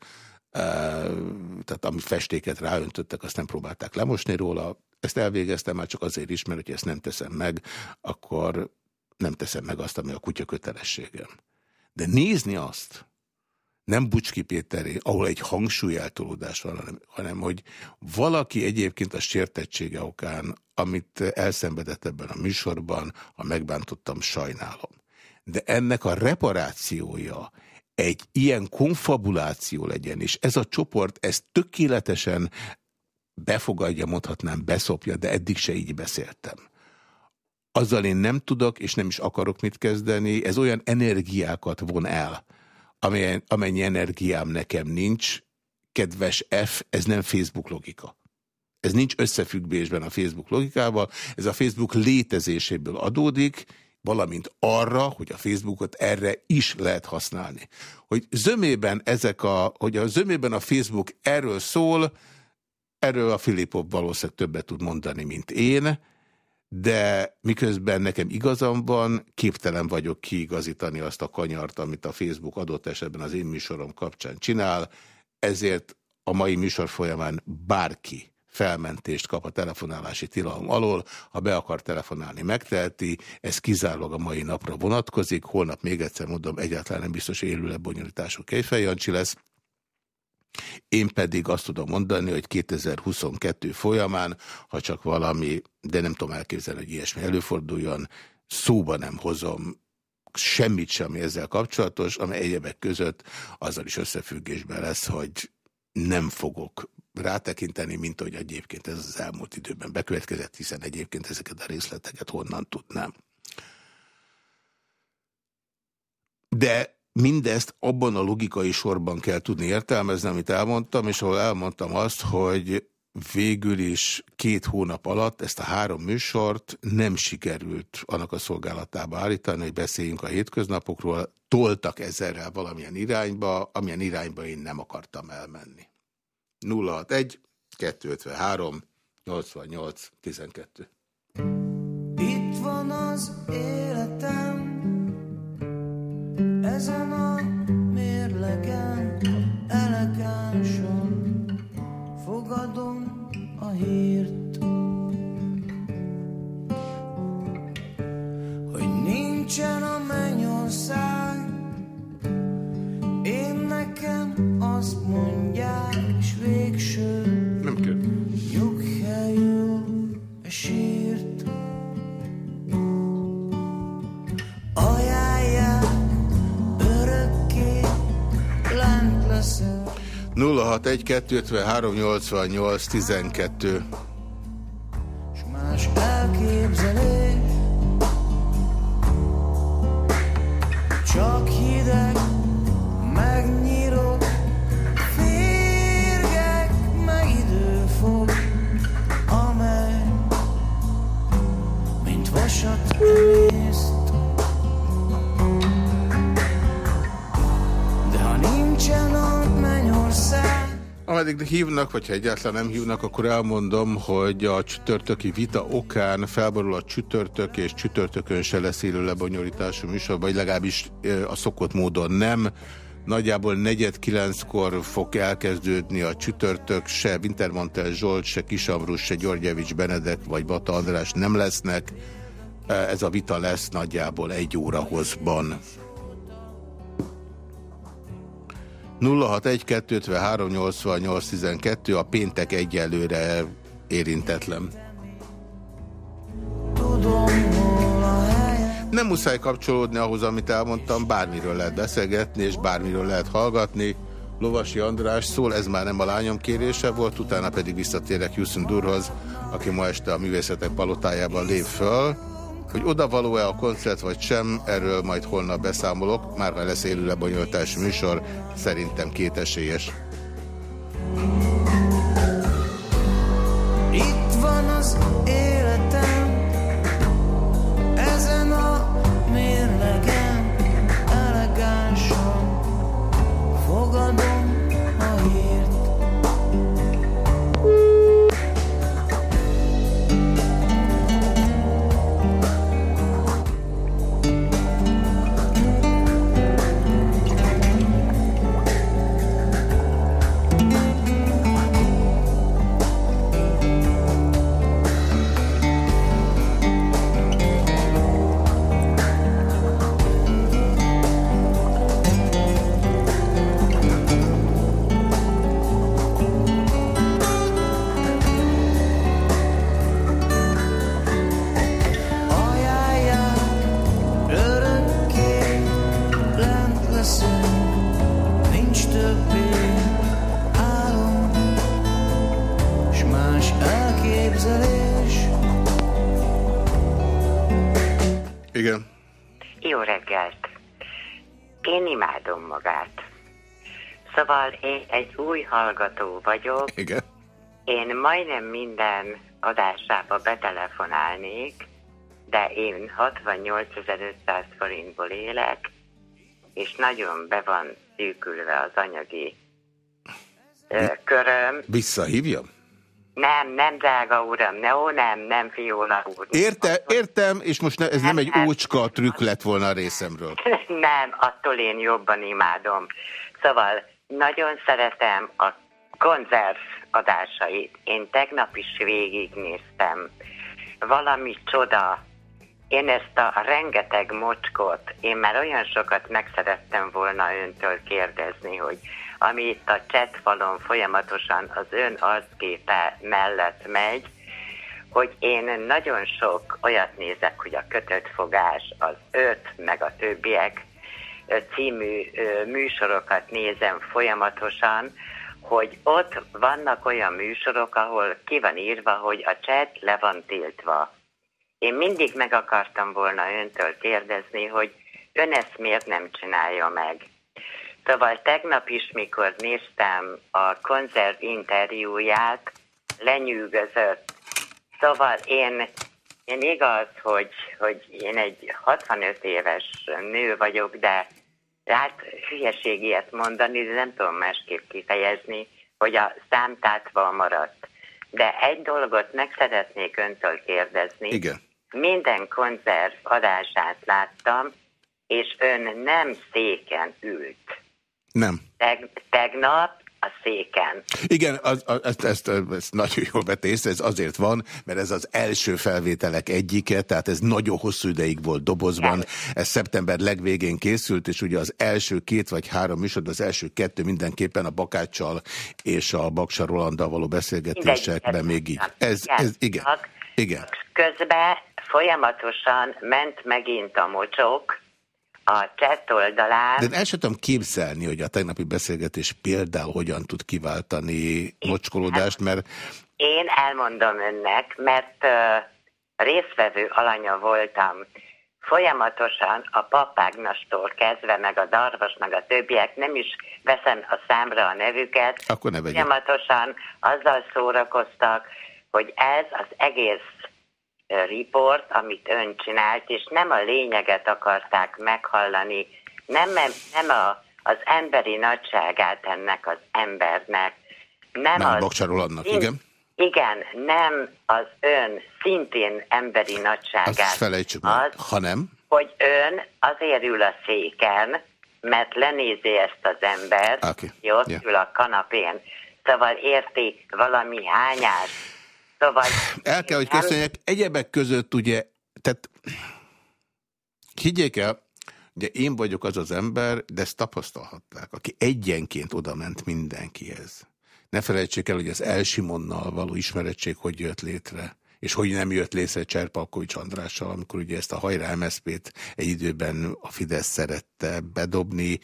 Tehát ami festéket ráöntöttek, azt nem próbálták lemosni róla. Ezt elvégeztem már csak azért is, mert hogyha ezt nem teszem meg, akkor nem teszem meg azt, ami a kutya kötelességem. De nézni azt, nem Bucski Péteré, ahol egy hangsúlyeltolódás van, hanem, hanem hogy valaki egyébként a sértettsége okán, amit elszenvedett ebben a műsorban, ha megbántottam, sajnálom. De ennek a reparációja egy ilyen konfabuláció legyen, és ez a csoport ezt tökéletesen befogadja, mondhatnám, beszopja, de eddig se így beszéltem azzal én nem tudok, és nem is akarok mit kezdeni. Ez olyan energiákat von el, amely, amennyi energiám nekem nincs. Kedves F, ez nem Facebook logika. Ez nincs összefüggésben a Facebook logikával. Ez a Facebook létezéséből adódik, valamint arra, hogy a Facebookot erre is lehet használni. Hogy zömében ezek a, hogy a zömében a Facebook erről szól, erről a Filipov valószínűleg többet tud mondani, mint én, de miközben nekem igazam van, képtelen vagyok kiigazítani azt a kanyart, amit a Facebook adott esetben az én műsorom kapcsán csinál, ezért a mai műsor folyamán bárki felmentést kap a telefonálási tilalom alól, ha be akar telefonálni, megteheti, ez kizárólag a mai napra vonatkozik, holnap még egyszer mondom, egyáltalán nem biztos élő lebonyolítású Kejfej Jancsi lesz, Én pedig azt tudom mondani, hogy 2022 folyamán, ha csak valami, de nem tudom elképzelni, hogy ilyesmi előforduljon, szóba nem hozom semmit sem ezzel kapcsolatos, amely egyebek között azzal is összefüggésben lesz, hogy nem fogok rátekinteni, mint hogy egyébként ez az elmúlt időben bekövetkezett, hiszen egyébként ezeket a részleteket honnan tudnám. De mindezt abban a logikai sorban kell tudni értelmezni, amit elmondtam, és ahol elmondtam azt, hogy végül is két hónap alatt ezt a három műsort nem sikerült annak a szolgálatába állítani, hogy beszéljünk a hétköznapokról, toltak ezerrel valamilyen irányba, amilyen irányba én nem akartam elmenni. 061 253 88 12 Itt van az életem ezen a mérlegen elegánsan fogadom a hírt, hogy nincsen a mennyország, én nekem azt mondják, és végső Nem kell. nyughelyül sírt. Ajánlják örökké, lent leszel. 061 253 88 12 s más elképzelés. Csak hideg, megnyírok, emészt. De ha nincsen a mennyország, Ameddig hívnak, vagy ha egyáltalán nem hívnak, akkor elmondom, hogy a csütörtöki vita okán felborul a csütörtök, és csütörtökön se lesz élő lebonyolítású műsor, vagy legalábbis a szokott módon nem. Nagyjából negyed kilenckor fog elkezdődni a csütörtök, se Wintermantel Zsolt, se Kisamrus, se Györgyevics Benedek, vagy Bata András nem lesznek. Ez a vita lesz nagyjából egy óra hozban. 061 253 88 12 a péntek egyelőre érintetlen. Nem muszáj kapcsolódni ahhoz, amit elmondtam, bármiről lehet beszélgetni, és bármiről lehet hallgatni. Lovasi András szól, ez már nem a lányom kérése volt, utána pedig visszatérek Houston Durhoz, aki ma este a művészetek palotájában lép föl. Hogy oda való-e a koncert vagy sem, erről majd holnap beszámolok, már ha lesz élő lebonyolítás műsor, szerintem kétesélyes. Itt van az életem, hallgató vagyok, Igen. én majdnem minden adásába betelefonálnék, de én 68.500 forintból élek, és nagyon be van szűkülve az anyagi ö, köröm. Visszahívjam? Nem, nem, drága uram, ne, ó, nem, nem, Fiola úr. Érte, értem, és most ne, ez nem egy ócska trükk lett volna a részemről. Nem, attól én jobban imádom. Szóval nagyon szeretem a konzerv adásait. Én tegnap is végignéztem. Valami csoda. én ezt a rengeteg mocskot, én már olyan sokat megszerettem volna öntől kérdezni, hogy ami itt a chatfalon folyamatosan az ön arcképe mellett megy, hogy én nagyon sok olyat nézek, hogy a kötött fogás, az öt, meg a többiek című műsorokat nézem folyamatosan, hogy ott vannak olyan műsorok, ahol ki van írva, hogy a chat le van tiltva. Én mindig meg akartam volna öntől kérdezni, hogy ön ezt miért nem csinálja meg. Szóval tegnap is, mikor néztem a konzerv interjúját, lenyűgözött. Szóval én, én igaz, hogy, hogy én egy 65 éves nő vagyok, de hát hülyeség ilyet mondani, de nem tudom másképp kifejezni, hogy a számtátva maradt. De egy dolgot meg szeretnék öntől kérdezni. Igen. Minden konzerv adását láttam, és ön nem széken ült. Nem. Teg, tegnap a széken. Igen, az, az, ezt, ezt, ezt nagyon jól vett észre, ez azért van, mert ez az első felvételek egyike, tehát ez nagyon hosszú ideig volt dobozban, Igen. ez szeptember legvégén készült, és ugye az első két vagy három műsor, az első kettő mindenképpen a Bakáccsal és a Baksa Rolanddal való beszélgetésekben még így. Ez, ez, igen. igen. Közben folyamatosan ment megint a mocsok, a chat oldalán. De el sem tudom képzelni, hogy a tegnapi beszélgetés például hogyan tud kiváltani mocskolódást, mert... Én elmondom önnek, mert uh, részvevő alanya voltam. Folyamatosan a papágnastól kezdve, meg a darvas, meg a többiek, nem is veszem a számra a nevüket. Akkor ne Folyamatosan azzal szórakoztak, hogy ez az egész riport, amit ön csinált, és nem a lényeget akarták meghallani, nem, nem a, az emberi nagyságát ennek az embernek. Nem, nem az, annak, igen. Igen, nem az ön szintén emberi nagyságát. Azt felejtsük meg, az, ha nem. Hogy ön azért ül a széken, mert lenézi ezt az embert, okay. ott yeah. ül a kanapén. Szóval érti valami hányást, Szóval... El kell, hogy köszönjek. Egyebek között ugye, tehát higgyék el, ugye én vagyok az az ember, de ezt tapasztalhatták, aki egyenként oda ment mindenkihez. Ne felejtsék el, hogy az Elsimonnal való ismerettség hogy jött létre és hogy nem jött létre Cserpalkovics Andrással, amikor ugye ezt a hajrá MSZP-t egy időben a Fidesz szerette bedobni,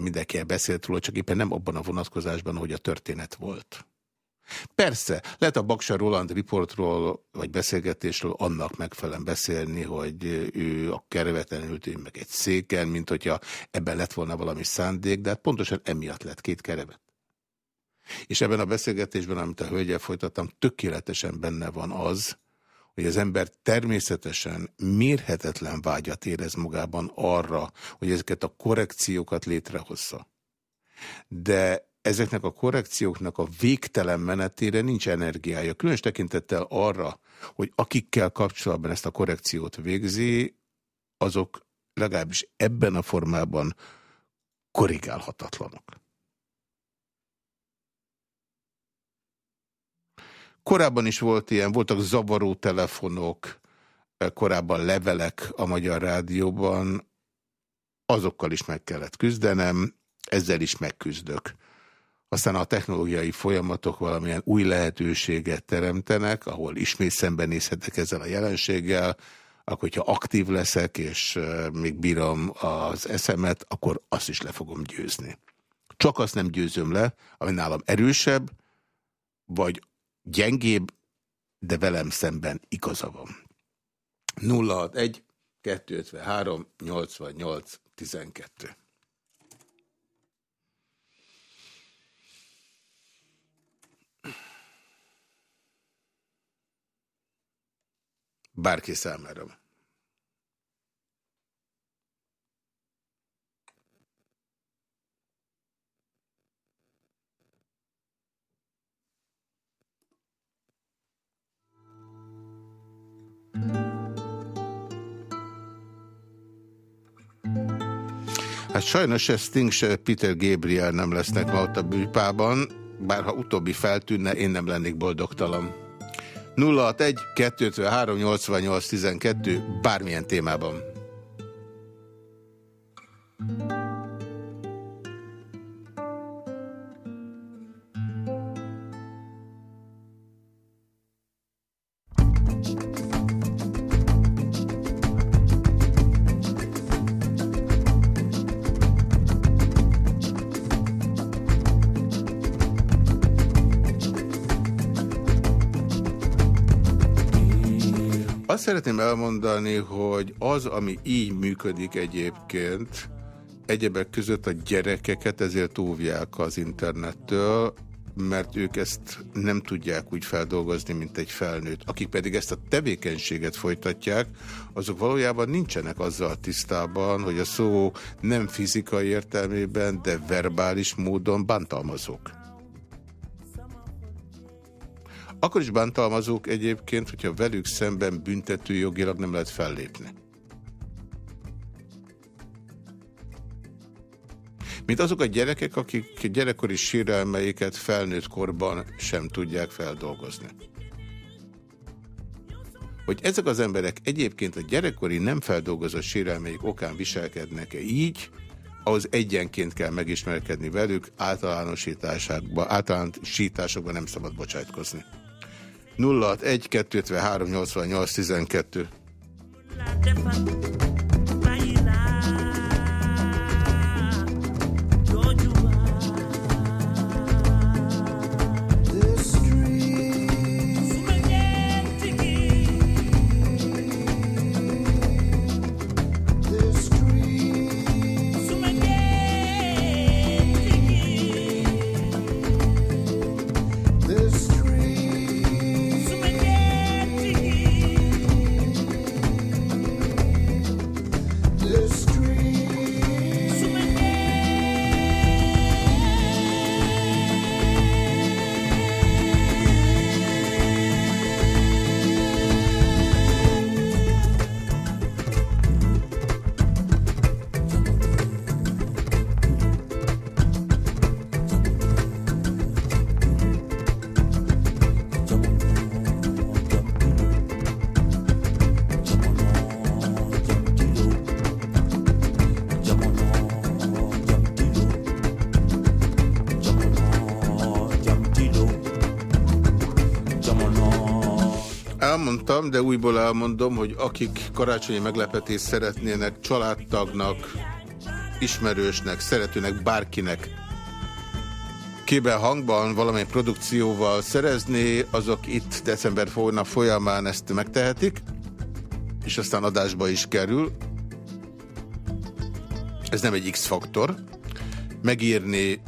mindenki beszélt róla, csak éppen nem abban a vonatkozásban, hogy a történet volt. Persze, lehet a Baksa Roland riportról, vagy beszélgetésről annak megfelelően beszélni, hogy ő a kereveten ült, én meg egy széken, mint hogyha ebben lett volna valami szándék, de hát pontosan emiatt lett két kerevet. És ebben a beszélgetésben, amit a hölgyel folytattam, tökéletesen benne van az, hogy az ember természetesen mérhetetlen vágyat érez magában arra, hogy ezeket a korrekciókat létrehozza. De ezeknek a korrekcióknak a végtelen menetére nincs energiája. Különös tekintettel arra, hogy akikkel kapcsolatban ezt a korrekciót végzi, azok legalábbis ebben a formában korrigálhatatlanok. Korábban is volt ilyen, voltak zavaró telefonok, korábban levelek a Magyar Rádióban, azokkal is meg kellett küzdenem, ezzel is megküzdök aztán a technológiai folyamatok valamilyen új lehetőséget teremtenek, ahol ismét szembenézhetek ezzel a jelenséggel, akkor hogyha aktív leszek, és még bírom az eszemet, akkor azt is le fogom győzni. Csak azt nem győzöm le, ami nálam erősebb, vagy gyengébb, de velem szemben igaza van. 061 253 88 12 Bárki számára. Hát sajnos ez Sting se Peter Gabriel nem lesznek ma ott a bűpában, bár ha utóbbi feltűnne, én nem lennék boldogtalan. 061 253 88 12 bármilyen témában. Szeretném elmondani, hogy az, ami így működik egyébként, egyebek között a gyerekeket ezért óvják az internettől, mert ők ezt nem tudják úgy feldolgozni, mint egy felnőtt. Akik pedig ezt a tevékenységet folytatják, azok valójában nincsenek azzal tisztában, hogy a szó nem fizikai értelmében, de verbális módon bántalmazók. Akkor is bántalmazók egyébként, hogyha velük szemben büntető jogilag nem lehet fellépni. Mint azok a gyerekek, akik gyerekkori sérelmeiket felnőtt korban sem tudják feldolgozni. Hogy ezek az emberek egyébként a gyerekkori nem feldolgozott sérelmeik okán viselkednek-e így, ahhoz egyenként kell megismerkedni velük, általánosításokban, nem szabad bocsájtkozni. 061 253 88 12. de újból elmondom, hogy akik karácsonyi meglepetést szeretnének családtagnak, ismerősnek, szeretőnek, bárkinek kébe hangban valamely produkcióval szerezni, azok itt december hónap folyamán ezt megtehetik, és aztán adásba is kerül. Ez nem egy X-faktor. Megírni,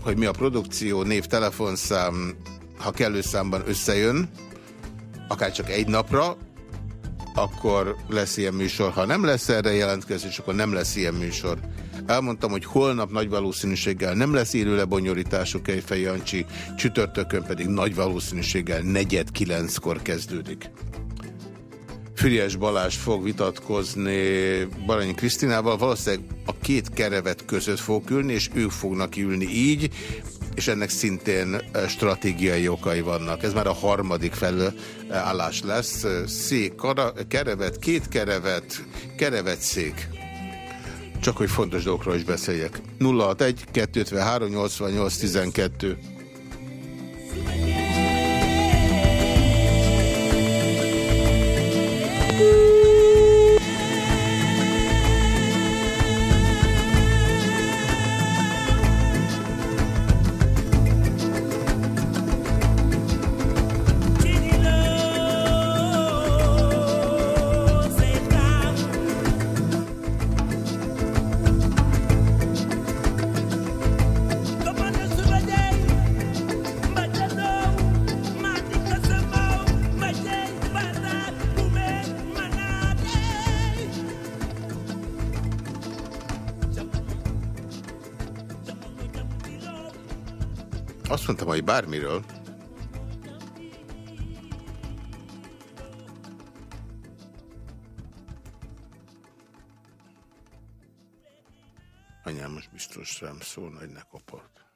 hogy mi a produkció, név, telefonszám, ha kellő számban összejön, akár csak egy napra, akkor lesz ilyen műsor. Ha nem lesz erre jelentkezés, akkor nem lesz ilyen műsor. Elmondtam, hogy holnap nagy valószínűséggel nem lesz élő lebonyolítású Kejfej csütörtökön pedig nagy valószínűséggel negyed kilenckor kezdődik. Füriás Balázs fog vitatkozni Baranyi Krisztinával, valószínűleg a két kerevet között fog ülni, és ők fognak ülni így, és ennek szintén stratégiai okai vannak. Ez már a harmadik felállás lesz. Szék, kerevet, két kerevet, kerevet szék. Csak hogy fontos dolgokról is beszéljek. 061 253 88 12 bármiről. Anyám most biztos rám szólna, hogy ne kapott.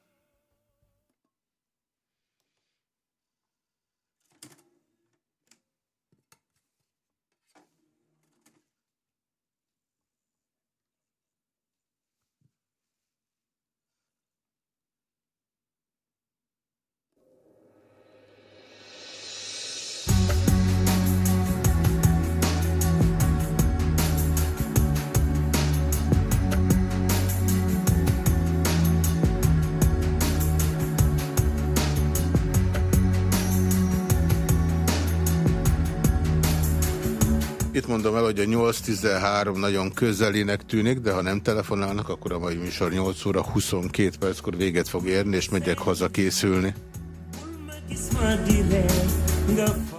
Mondom el, hogy a 8.13 nagyon közelinek tűnik, de ha nem telefonálnak, akkor a mai műsor 8 óra 22 perckor véget fog érni, és megyek haza készülni.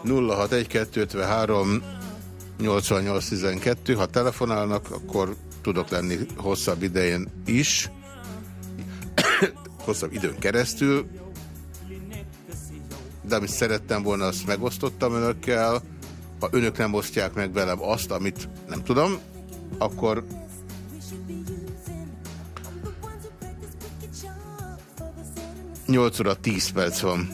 061 8812, ha telefonálnak, akkor tudok lenni hosszabb idején is, hosszabb időn keresztül, de amit szerettem volna, azt megosztottam önökkel, ha önök nem osztják meg velem azt, amit nem tudom, akkor Nyolc óra tíz perc van.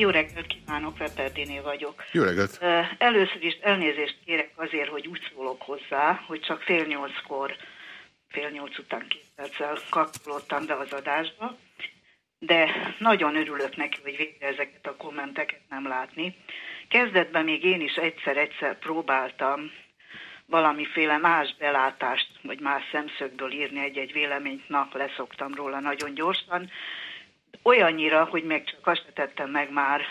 Jó reggelt kívánok, Veperdiné vagyok. Jó reggelt. Először is elnézést kérek azért, hogy úgy szólok hozzá, hogy csak fél nyolckor, fél nyolc után két perccel kapcsolódtam be az adásba, de nagyon örülök neki, hogy végre ezeket a kommenteket nem látni. Kezdetben még én is egyszer-egyszer próbáltam valamiféle más belátást, vagy más szemszögből írni egy-egy véleményt, na, leszoktam róla nagyon gyorsan, olyannyira, hogy még csak azt tettem meg már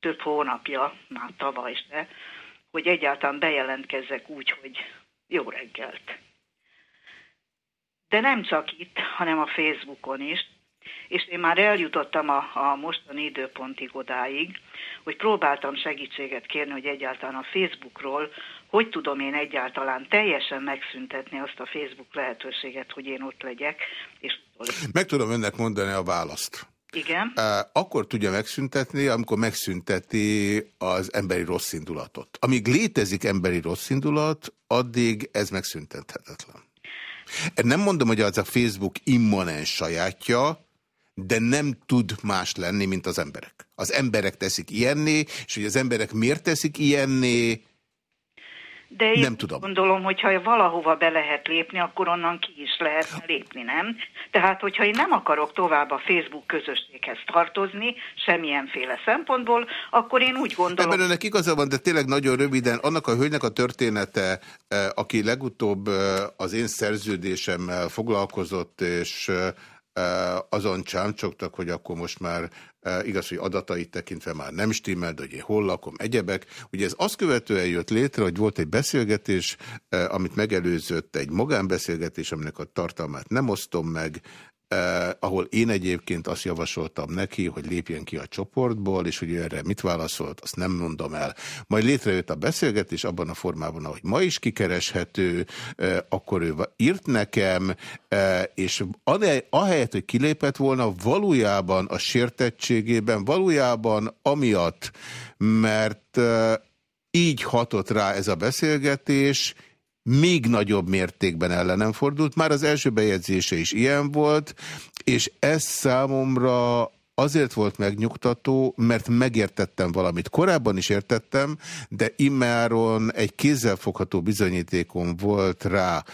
több hónapja, már tavaly se, hogy egyáltalán bejelentkezzek úgy, hogy jó reggelt. De nem csak itt, hanem a Facebookon is, és én már eljutottam a, a mostani időpontig odáig, hogy próbáltam segítséget kérni, hogy egyáltalán a Facebookról, hogy tudom én egyáltalán teljesen megszüntetni azt a Facebook lehetőséget, hogy én ott legyek. És Meg tudom önnek mondani a választ. Igen. Akkor tudja megszüntetni, amikor megszünteti az emberi rosszindulatot. Amíg létezik emberi rosszindulat, addig ez megszüntethetetlen. Nem mondom, hogy az a Facebook immanens sajátja, de nem tud más lenni, mint az emberek. Az emberek teszik ilyenné, és hogy az emberek miért teszik ilyenné, de én nem tudom. gondolom, hogy ha valahova be lehet lépni, akkor onnan ki is lehet lépni, nem? Tehát, hogyha én nem akarok tovább a Facebook közösséghez tartozni, semmilyenféle szempontból, akkor én úgy gondolom... Ebben önnek igaza van, de tényleg nagyon röviden, annak a hölgynek a története, eh, aki legutóbb eh, az én szerződésemmel foglalkozott, és eh, azon csámcsogtak, hogy akkor most már igaz, hogy adatait tekintve már nem stimmel, de hogy én hol lakom, egyebek. Ugye ez azt követően jött létre, hogy volt egy beszélgetés, amit megelőzött egy magánbeszélgetés, aminek a tartalmát nem osztom meg, eh, ahol én egyébként azt javasoltam neki, hogy lépjen ki a csoportból, és hogy erre mit válaszolt, azt nem mondom el. Majd létrejött a beszélgetés abban a formában, ahogy ma is kikereshető, eh, akkor ő írt nekem, eh, és ahelyett, hogy kilépett volna, valójában a sértettségében, valójában amiatt, mert eh, így hatott rá ez a beszélgetés, még nagyobb mértékben ellenem fordult. Már az első bejegyzése is ilyen volt, és ez számomra azért volt megnyugtató, mert megértettem valamit. Korábban is értettem, de immáron egy kézzelfogható bizonyítékom volt rá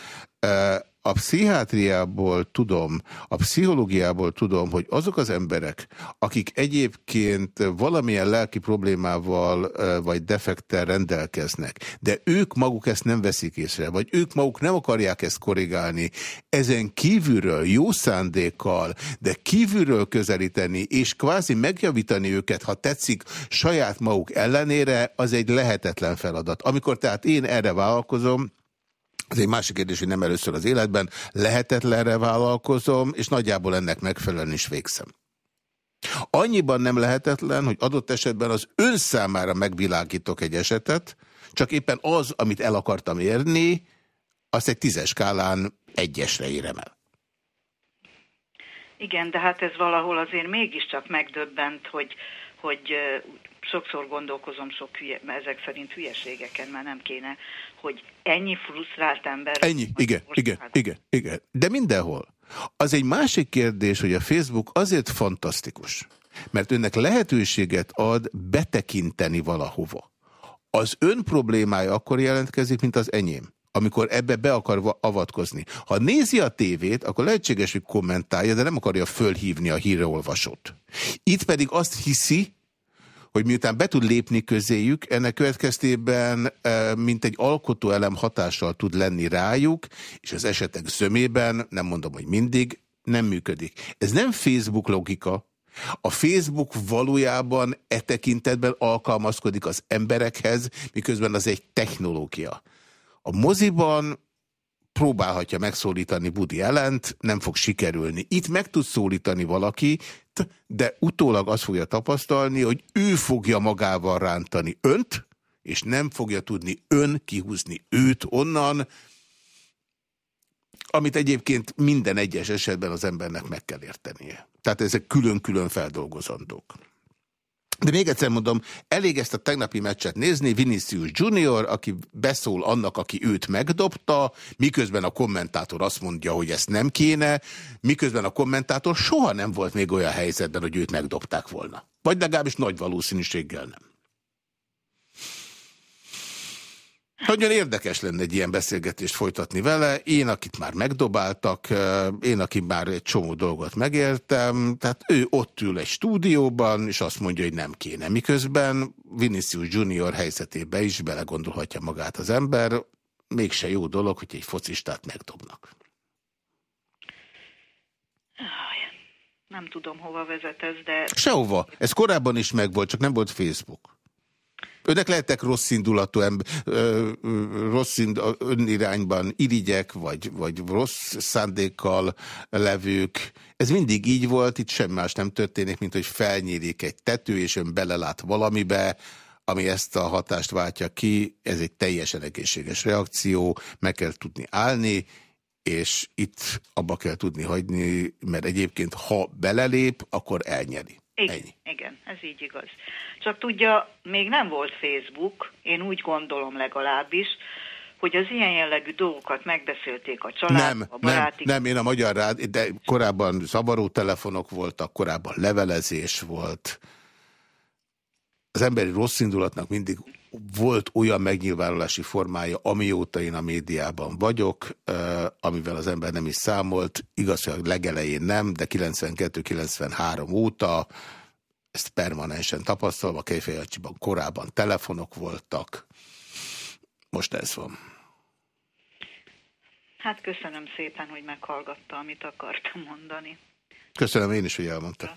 a pszichiátriából tudom, a pszichológiából tudom, hogy azok az emberek, akik egyébként valamilyen lelki problémával vagy defektel rendelkeznek, de ők maguk ezt nem veszik észre, vagy ők maguk nem akarják ezt korrigálni, ezen kívülről jó szándékkal, de kívülről közelíteni, és kvázi megjavítani őket, ha tetszik, saját maguk ellenére, az egy lehetetlen feladat. Amikor tehát én erre vállalkozom, ez egy másik kérdés, hogy nem először az életben. Lehetetlenre vállalkozom, és nagyjából ennek megfelelően is végzem. Annyiban nem lehetetlen, hogy adott esetben az ön számára megvilágítok egy esetet, csak éppen az, amit el akartam érni, azt egy tízes skálán egyesre érem el. Igen, de hát ez valahol azért mégiscsak megdöbbent, hogy, hogy sokszor gondolkozom sok hülye, ezek szerint hülyeségeken, mert nem kéne, hogy ennyi frusztrált ember... Ennyi, igen, igen, igen, igen. De mindenhol. Az egy másik kérdés, hogy a Facebook azért fantasztikus, mert önnek lehetőséget ad betekinteni valahova. Az ön problémája akkor jelentkezik, mint az enyém amikor ebbe be akar avatkozni. Ha nézi a tévét, akkor lehetséges, hogy kommentálja, de nem akarja fölhívni a híreolvasót. Itt pedig azt hiszi, hogy miután be tud lépni közéjük, ennek következtében e, mint egy alkotóelem hatással tud lenni rájuk, és az esetek zömében, nem mondom, hogy mindig, nem működik. Ez nem Facebook logika. A Facebook valójában e tekintetben alkalmazkodik az emberekhez, miközben az egy technológia. A moziban próbálhatja megszólítani Budi ellent, nem fog sikerülni. Itt meg tud szólítani valaki, de utólag azt fogja tapasztalni, hogy ő fogja magával rántani önt, és nem fogja tudni ön kihúzni őt onnan, amit egyébként minden egyes esetben az embernek meg kell értenie. Tehát ezek külön-külön feldolgozandók. De még egyszer mondom, elég ezt a tegnapi meccset nézni, Vinicius Junior, aki beszól annak, aki őt megdobta, miközben a kommentátor azt mondja, hogy ezt nem kéne, miközben a kommentátor soha nem volt még olyan helyzetben, hogy őt megdobták volna. Vagy legalábbis nagy valószínűséggel nem. Nagyon érdekes lenne egy ilyen beszélgetést folytatni vele. Én, akit már megdobáltak, én, aki már egy csomó dolgot megértem, tehát ő ott ül egy stúdióban, és azt mondja, hogy nem kéne. Miközben Vinicius Junior helyzetébe is belegondolhatja magát az ember, mégse jó dolog, hogy egy focistát megdobnak. Nem tudom, hova vezet ez, de... Sehova. Ez korábban is megvolt, csak nem volt Facebook. Önnek lehettek rossz indulatú, ember, rossz ind, önirányban irigyek, vagy, vagy rossz szándékkal levők. Ez mindig így volt, itt semmi más nem történik, mint hogy felnyílik egy tető, és ön belelát valamibe, ami ezt a hatást váltja ki. Ez egy teljesen egészséges reakció, meg kell tudni állni, és itt abba kell tudni hagyni, mert egyébként ha belelép, akkor elnyeri. Igen, Ennyi. igen, ez így igaz. Csak tudja, még nem volt Facebook, én úgy gondolom legalábbis, hogy az ilyen jellegű dolgokat megbeszélték a család, nem, a barátik. Nem, nem, én a magyar rád, de korábban zavaró telefonok voltak, korábban levelezés volt. Az emberi rossz indulatnak mindig volt olyan megnyilvánulási formája, amióta én a médiában vagyok, amivel az ember nem is számolt. Igaz, hogy a legelején nem, de 92-93 óta ezt permanensen tapasztalva, Kejfejacsiban korábban telefonok voltak. Most ez van. Hát köszönöm szépen, hogy meghallgatta, amit akartam mondani. Köszönöm én is, hogy elmondta.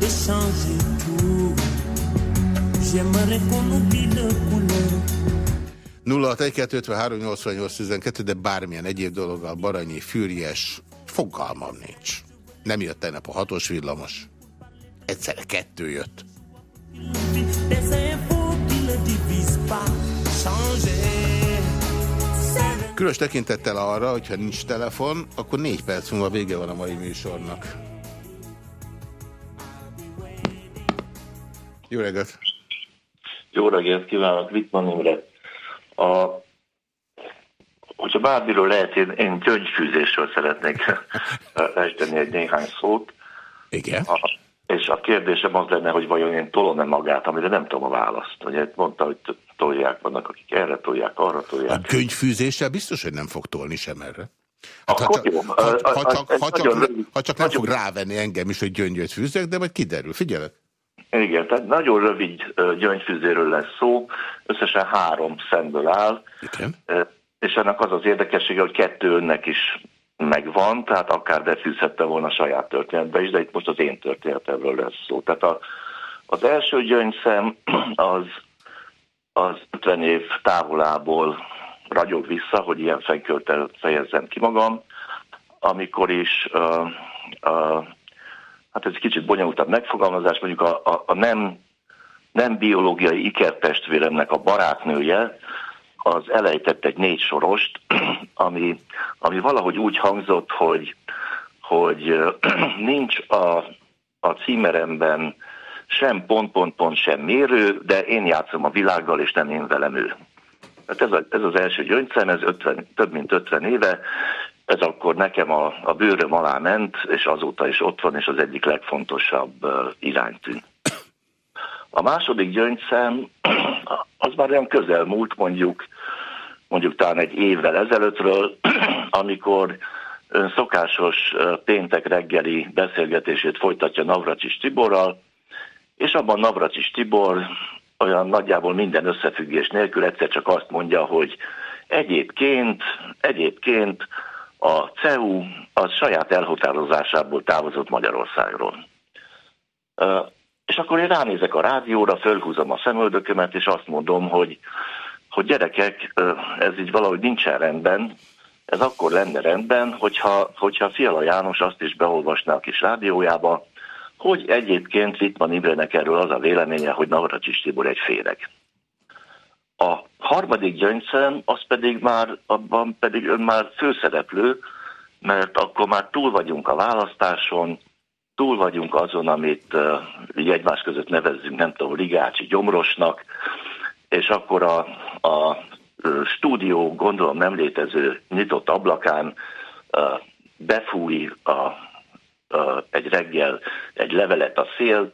Tout. J'aimerais qu'on oublie le couleur. 061 de bármilyen egyéb dologgal, Baranyi, Fürjes, fogalmam nincs. Nem jött tegnap a hatos villamos. Egyszerre kettő jött. Különös tekintettel arra, hogyha nincs telefon, akkor négy perc múlva vége van a mai műsornak. Jó reggelt! Jó reggelt kívánok, Wittmann Imre. A, hogyha bármiről lehet, én, én gyöngyfűzésről szeretnék lehetni egy néhány szót. Igen. A, és a kérdésem az lenne, hogy vajon én tolom-e magát, amire nem tudom a választ. Ugye mondta, hogy tolják, vannak, akik erre tolják, arra tolják. A gyöngyfűzéssel biztos, hogy nem fog tolni sem erre. Hát, ha, csak, ha, ha, csak, ha, csak, ha csak nem fog rávenni engem is, hogy gyöngyöt fűzek, de majd kiderül. Figyelek. Igen, tehát nagyon rövid gyöngyfűzéről lesz szó, összesen három szemből áll, Igen. és ennek az az érdekessége, hogy kettő önnek is megvan, tehát akár befűzhette volna a saját történetbe is, de itt most az én történetemről lesz szó. Tehát a, az első gyöngyszem az, az 50 év távolából ragyog vissza, hogy ilyen fenyköltel fejezzem ki magam, amikor is uh, uh, hát ez egy kicsit bonyolultabb megfogalmazás, mondjuk a, a, a nem, nem biológiai ikertestvéremnek a barátnője, az elejtett egy négy sorost, ami, ami valahogy úgy hangzott, hogy, hogy nincs a, a címeremben sem pont-pont-pont, sem mérő, de én játszom a világgal, és nem én velem ő. Hát ez, a, ez az első gyöngyszem, ez 50, több mint 50 éve, ez akkor nekem a, a bőröm alá ment, és azóta is ott van, és az egyik legfontosabb iránytű. A második gyöngyszem, az már olyan közel múlt, mondjuk, mondjuk talán egy évvel ezelőttről, amikor ön szokásos péntek reggeli beszélgetését folytatja Navracsis Tiborral, és abban Navracsis Tibor olyan nagyjából minden összefüggés nélkül egyszer csak azt mondja, hogy egyébként, egyébként a CEU az saját elhatározásából távozott Magyarországról. És akkor én ránézek a rádióra, fölhúzom a szemöldökömet, és azt mondom, hogy, hogy gyerekek, ez így valahogy nincsen rendben, ez akkor lenne rendben, hogyha, hogyha Fiala János azt is beolvasná a kis rádiójába, hogy egyébként Littman Imrenek erről az a véleménye, hogy Navracsis Tibor egy féreg. A harmadik gyöngyszem, az pedig már, abban pedig ön már főszereplő, mert akkor már túl vagyunk a választáson, túl vagyunk azon, amit uh, egymás között nevezzünk, nem tudom, Ligácsi Gyomrosnak, és akkor a, a stúdió, gondolom nem létező nyitott ablakán uh, befúj a, uh, egy reggel egy levelet a szél,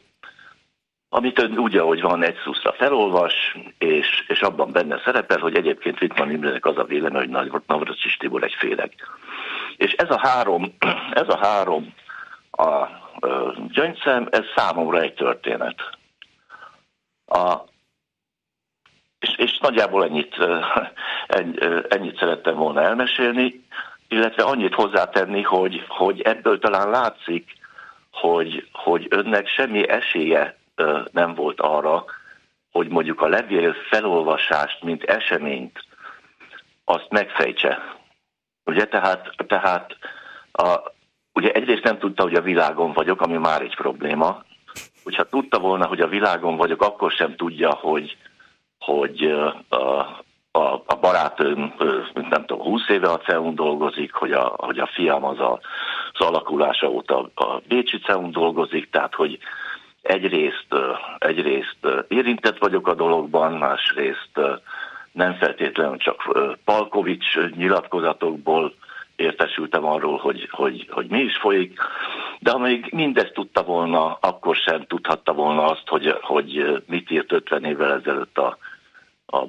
amit ön úgy, ahogy van, egy szuszra felolvas, és, és abban benne szerepel, hogy egyébként Wittmann Imrének az a vélemény, hogy Navracsis Tibor egy féreg. És ez a három, ez a három a gyöngyszem, ez számomra egy történet. A, és, és nagyjából ennyit, ennyit szerettem volna elmesélni, illetve annyit hozzátenni, hogy, hogy ebből talán látszik, hogy, hogy önnek semmi esélye nem volt arra, hogy mondjuk a levél felolvasást, mint eseményt, azt megfejtse. Ugye tehát, tehát a, ugye egyrészt nem tudta, hogy a világon vagyok, ami már egy probléma. Hogyha tudta volna, hogy a világon vagyok, akkor sem tudja, hogy, hogy a, a, a barátom, nem tudom, 20 éve a CEUN dolgozik, hogy a, hogy a fiam az a, az alakulása óta a Bécsi CEUN dolgozik, tehát hogy egyrészt, egyrészt érintett vagyok a dologban, másrészt nem feltétlenül csak Palkovics nyilatkozatokból értesültem arról, hogy, hogy, hogy mi is folyik, de amíg mindezt tudta volna, akkor sem tudhatta volna azt, hogy, hogy mit írt 50 évvel ezelőtt a,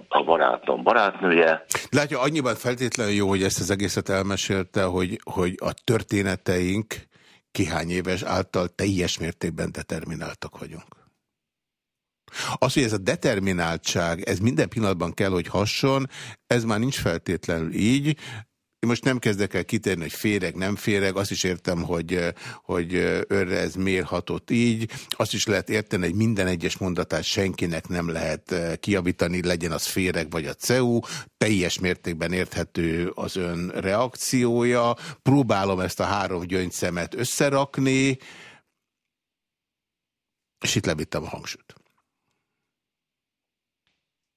a, barátom barátnője. Látja, annyiban feltétlenül jó, hogy ezt az egészet elmesélte, hogy, hogy a történeteink kihány éves által teljes mértékben determináltak vagyunk. Az, hogy ez a determináltság, ez minden pillanatban kell, hogy hasson, ez már nincs feltétlenül így. Én most nem kezdek el kitérni, hogy féreg, nem féreg, azt is értem, hogy, hogy őre ez mérhatott így. Azt is lehet érteni, hogy minden egyes mondatát senkinek nem lehet kiavítani, legyen az féreg vagy a CEU. Teljes mértékben érthető az ön reakciója. Próbálom ezt a három gyöngyszemet összerakni, és itt levittem a hangsúlyt.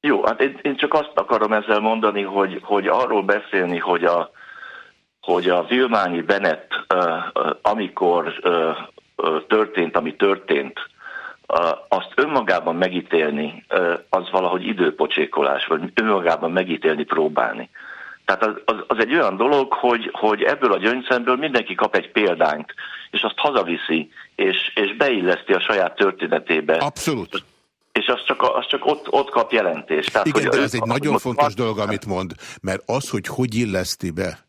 Jó, hát én, én csak azt akarom ezzel mondani, hogy, hogy arról beszélni, hogy a, hogy a Vilmányi Bennett, amikor történt, ami történt, azt önmagában megítélni, az valahogy időpocsékolás, vagy önmagában megítélni, próbálni. Tehát az, az, az egy olyan dolog, hogy, hogy ebből a gyöngyszemből mindenki kap egy példányt, és azt hazaviszi, és, és beilleszti a saját történetébe. Abszolút és az csak, az csak ott, ott kap jelentést. Tehát, Igen, de ez egy nagyon fontos dolog, amit mond, mert az, hogy hogy illeszti be,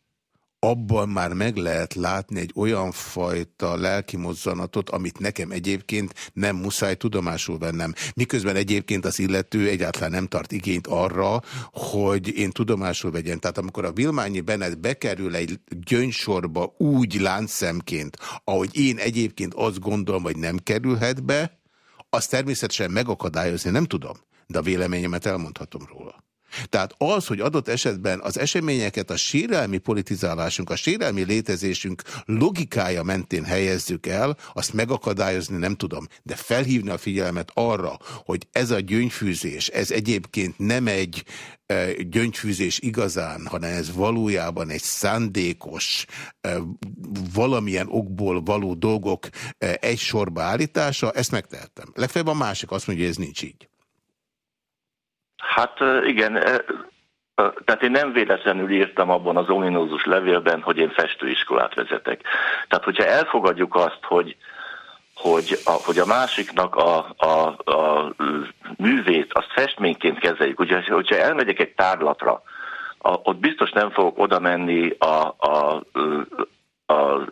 abban már meg lehet látni egy olyan fajta lelkimozzanatot, amit nekem egyébként nem muszáj tudomásul vennem. Miközben egyébként az illető egyáltalán nem tart igényt arra, hogy én tudomásul vegyem. Tehát amikor a Vilmányi Bennett bekerül egy gyöngysorba úgy láncszemként, ahogy én egyébként azt gondolom, hogy nem kerülhet be, azt természetesen megakadályozni nem tudom, de a véleményemet elmondhatom róla. Tehát az, hogy adott esetben az eseményeket a sérelmi politizálásunk, a sérelmi létezésünk logikája mentén helyezzük el, azt megakadályozni nem tudom, de felhívni a figyelmet arra, hogy ez a gyöngyfűzés, ez egyébként nem egy e, gyöngyfűzés igazán, hanem ez valójában egy szándékos, e, valamilyen okból való dolgok e, egy sorba állítása, ezt megtehettem. Legfeljebb a másik azt mondja, hogy ez nincs így. Hát igen, tehát én nem véletlenül írtam abban az ominózus levélben, hogy én festőiskolát vezetek. Tehát, hogyha elfogadjuk azt, hogy, hogy, a, hogy a másiknak a, a, a művét, azt festményként kezeljük. Ugye, hogyha elmegyek egy tárlatra, a, ott biztos nem fogok oda menni a, a, a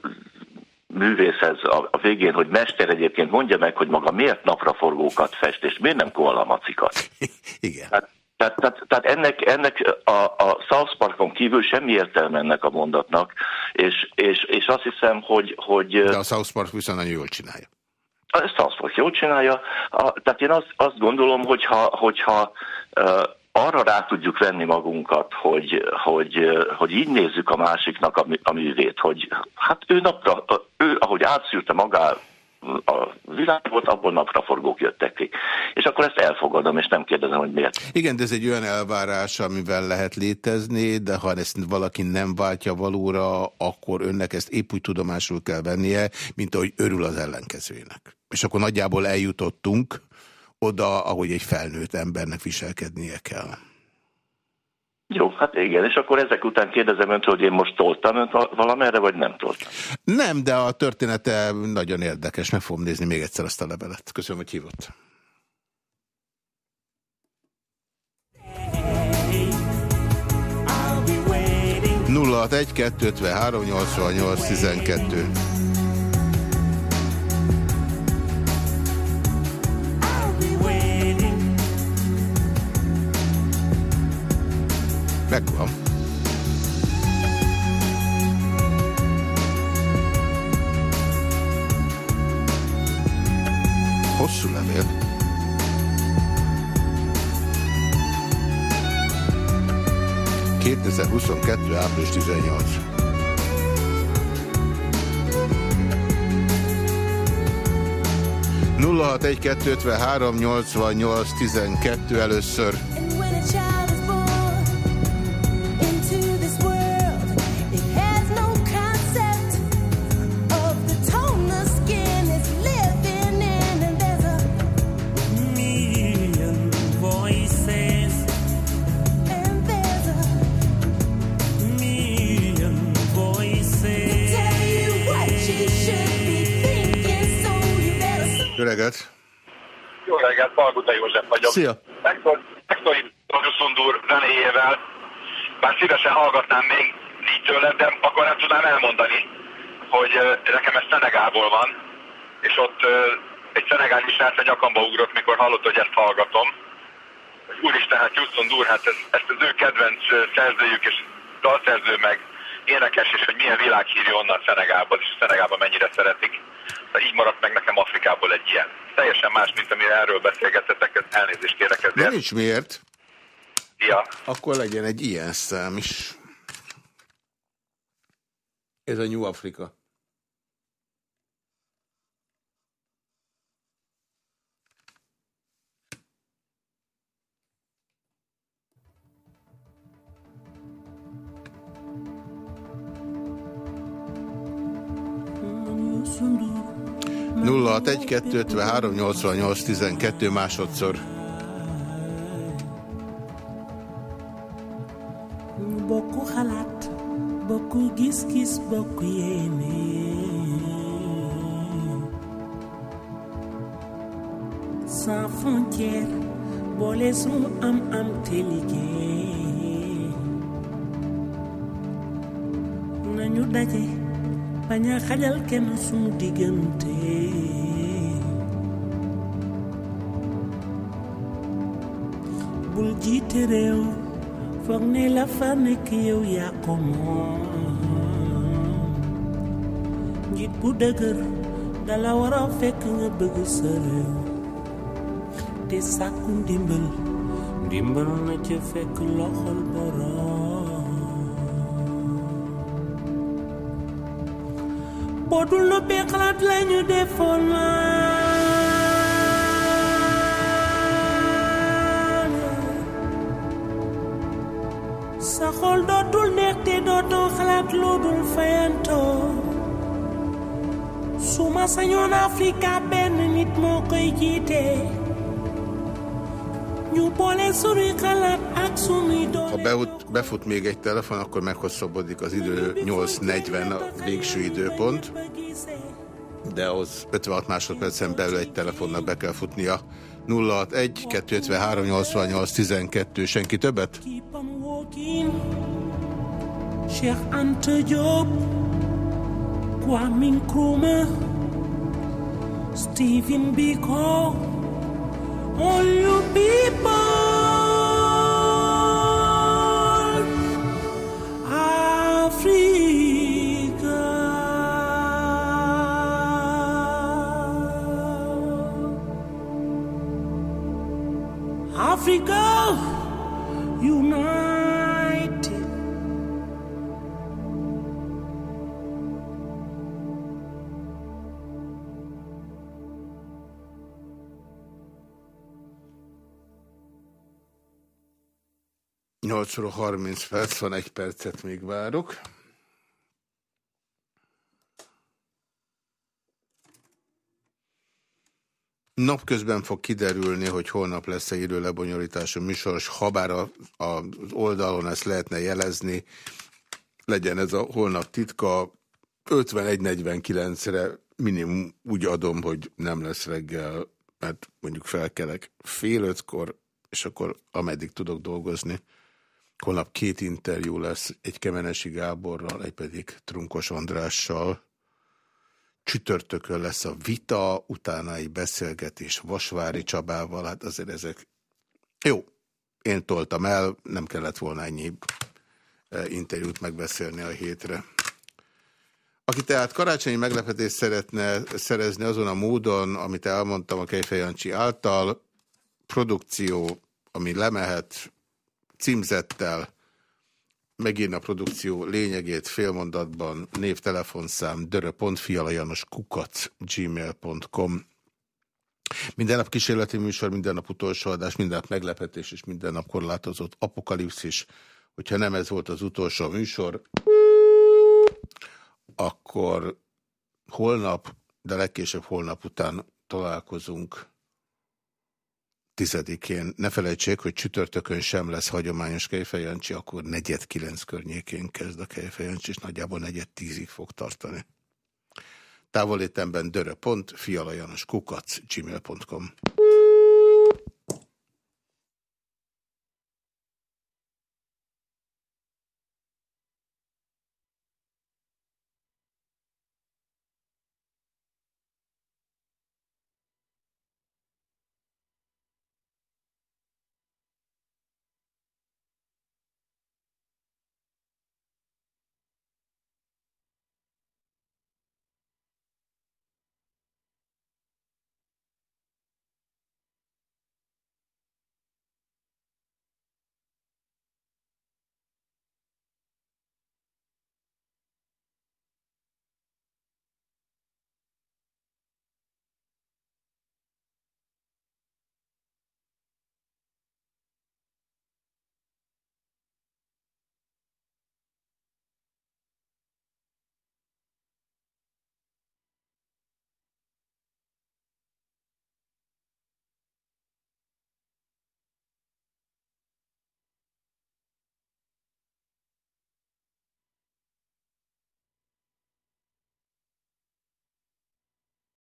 művészhez a, végén, hogy mester egyébként mondja meg, hogy maga miért napraforgókat fest, és miért nem koalamacikat. Igen. Tehát, tehát, tehát, tehát ennek, ennek a, a South Parkon kívül semmi értelme ennek a mondatnak, és, és, és azt hiszem, hogy... hogy De a South Park viszont nagyon jól csinálja. A South Park jól csinálja. A, tehát én azt, azt gondolom, hogyha, hogyha uh, arra rá tudjuk venni magunkat, hogy, hogy, hogy így nézzük a másiknak a, a művét, hogy hát ő napra, ő ahogy átszűrte magát a világot, abból napraforgók jöttek ki. És akkor ezt elfogadom, és nem kérdezem, hogy miért. Igen, de ez egy olyan elvárás, amivel lehet létezni, de ha ezt valaki nem váltja valóra, akkor önnek ezt épp úgy tudomásul kell vennie, mint ahogy örül az ellenkezőjének. És akkor nagyjából eljutottunk oda, ahogy egy felnőtt embernek viselkednie kell. Jó, hát igen, és akkor ezek után kérdezem önt, hogy én most toltam önt valamerre, vagy nem toltam? Nem, de a története nagyon érdekes, meg fogom nézni még egyszer azt a levelet. Köszönöm, hogy hívott. Nulla egy 253 88 12. Megvan. Hosszú levél. ...2022. április 18. Nulla először. Vagyok. Szia! Megszólítom Szundur zenéjével, bár szívesen hallgatnám még így tőled, de akkor nem tudnám elmondani, hogy nekem ez Szenegából van, és ott egy szenegáli srác a nyakamba ugrott, mikor hallott, hogy ezt hallgatom. Úristen, hát Houston Dur, hát ez, ezt az ő kedvenc szerzőjük és dalszerző meg énekes, és hogy milyen világhírű onnan Szenegából, és Szenegában mennyire szeretik. De így maradt meg nekem Afrikából egy ilyen. Teljesen más, mint amire erről beszélgettetek, elnézést kérek ezért. De nincs miért. Ja. Akkor legyen egy ilyen szám is. Ez a New Afrika. Nulla hat egy kettő ötven nyolcvan nyolc tizenkettő másodszor. bokku xalaat bokku gis-gis bokku yéene sans frontière boole sunu am am te liggéey nañu daje bañ a xajal kenn diggante jiite réew foog ne la fa nekk yow yaa ko moom. Njiit bu dëgër dala war fekk nga bëgg sa réew. Te sàkku ndimbal ndimbal na ca fekk loxol borom boo dul noppee xalaat lañu defoon dootoo xalaat lu dul fayantoo su ma sañoon Afrika benn nit moo koy jiite ñu boole sunuy xalaat ak sunuy Ha doole beut, befut még egy telefon, akkor meghosszabbodik az idő 8.40 a végső időpont, de ahhoz 56 másodpercen belül egy telefonnak be kell futnia. 061 253 88 12, senki többet? Keep on walking Cheikh Anta Diop Kwame Nkrumah Stephen Biko All you people 8 óra 30 perc van, egy percet még várok. Napközben fog kiderülni, hogy holnap lesz-e időlebonyolítású műsoros, habár a, a, az oldalon ezt lehetne jelezni, legyen ez a holnap titka, 51-49-re minimum úgy adom, hogy nem lesz reggel, mert mondjuk felkelek fél ötkor, és akkor ameddig tudok dolgozni. Holnap két interjú lesz, egy Kemenesi Gáborral, egy pedig Trunkos Andrással. Csütörtökön lesz a vita, utána egy beszélgetés Vasvári Csabával, hát azért ezek... Jó, én toltam el, nem kellett volna ennyi eh, interjút megbeszélni a hétre. Aki tehát karácsonyi meglepetést szeretne szerezni azon a módon, amit elmondtam a Kejfej Jancsi által, produkció, ami lemehet címzettel, megírni a produkció lényegét félmondatban, név, telefonszám, dörö.fialajanos kukac gmail.com minden nap kísérleti műsor, minden nap utolsó adás, minden nap meglepetés és minden nap korlátozott apokalipszis. Hogyha nem ez volt az utolsó műsor, akkor holnap, de legkésőbb holnap után találkozunk tizedikén. Ne felejtsék, hogy csütörtökön sem lesz hagyományos kejfejancsi, akkor negyed kilenc környékén kezd a kejfejancsi, és nagyjából negyed tízig fog tartani. Távolétemben dörö.fialajanos kukac gmail.com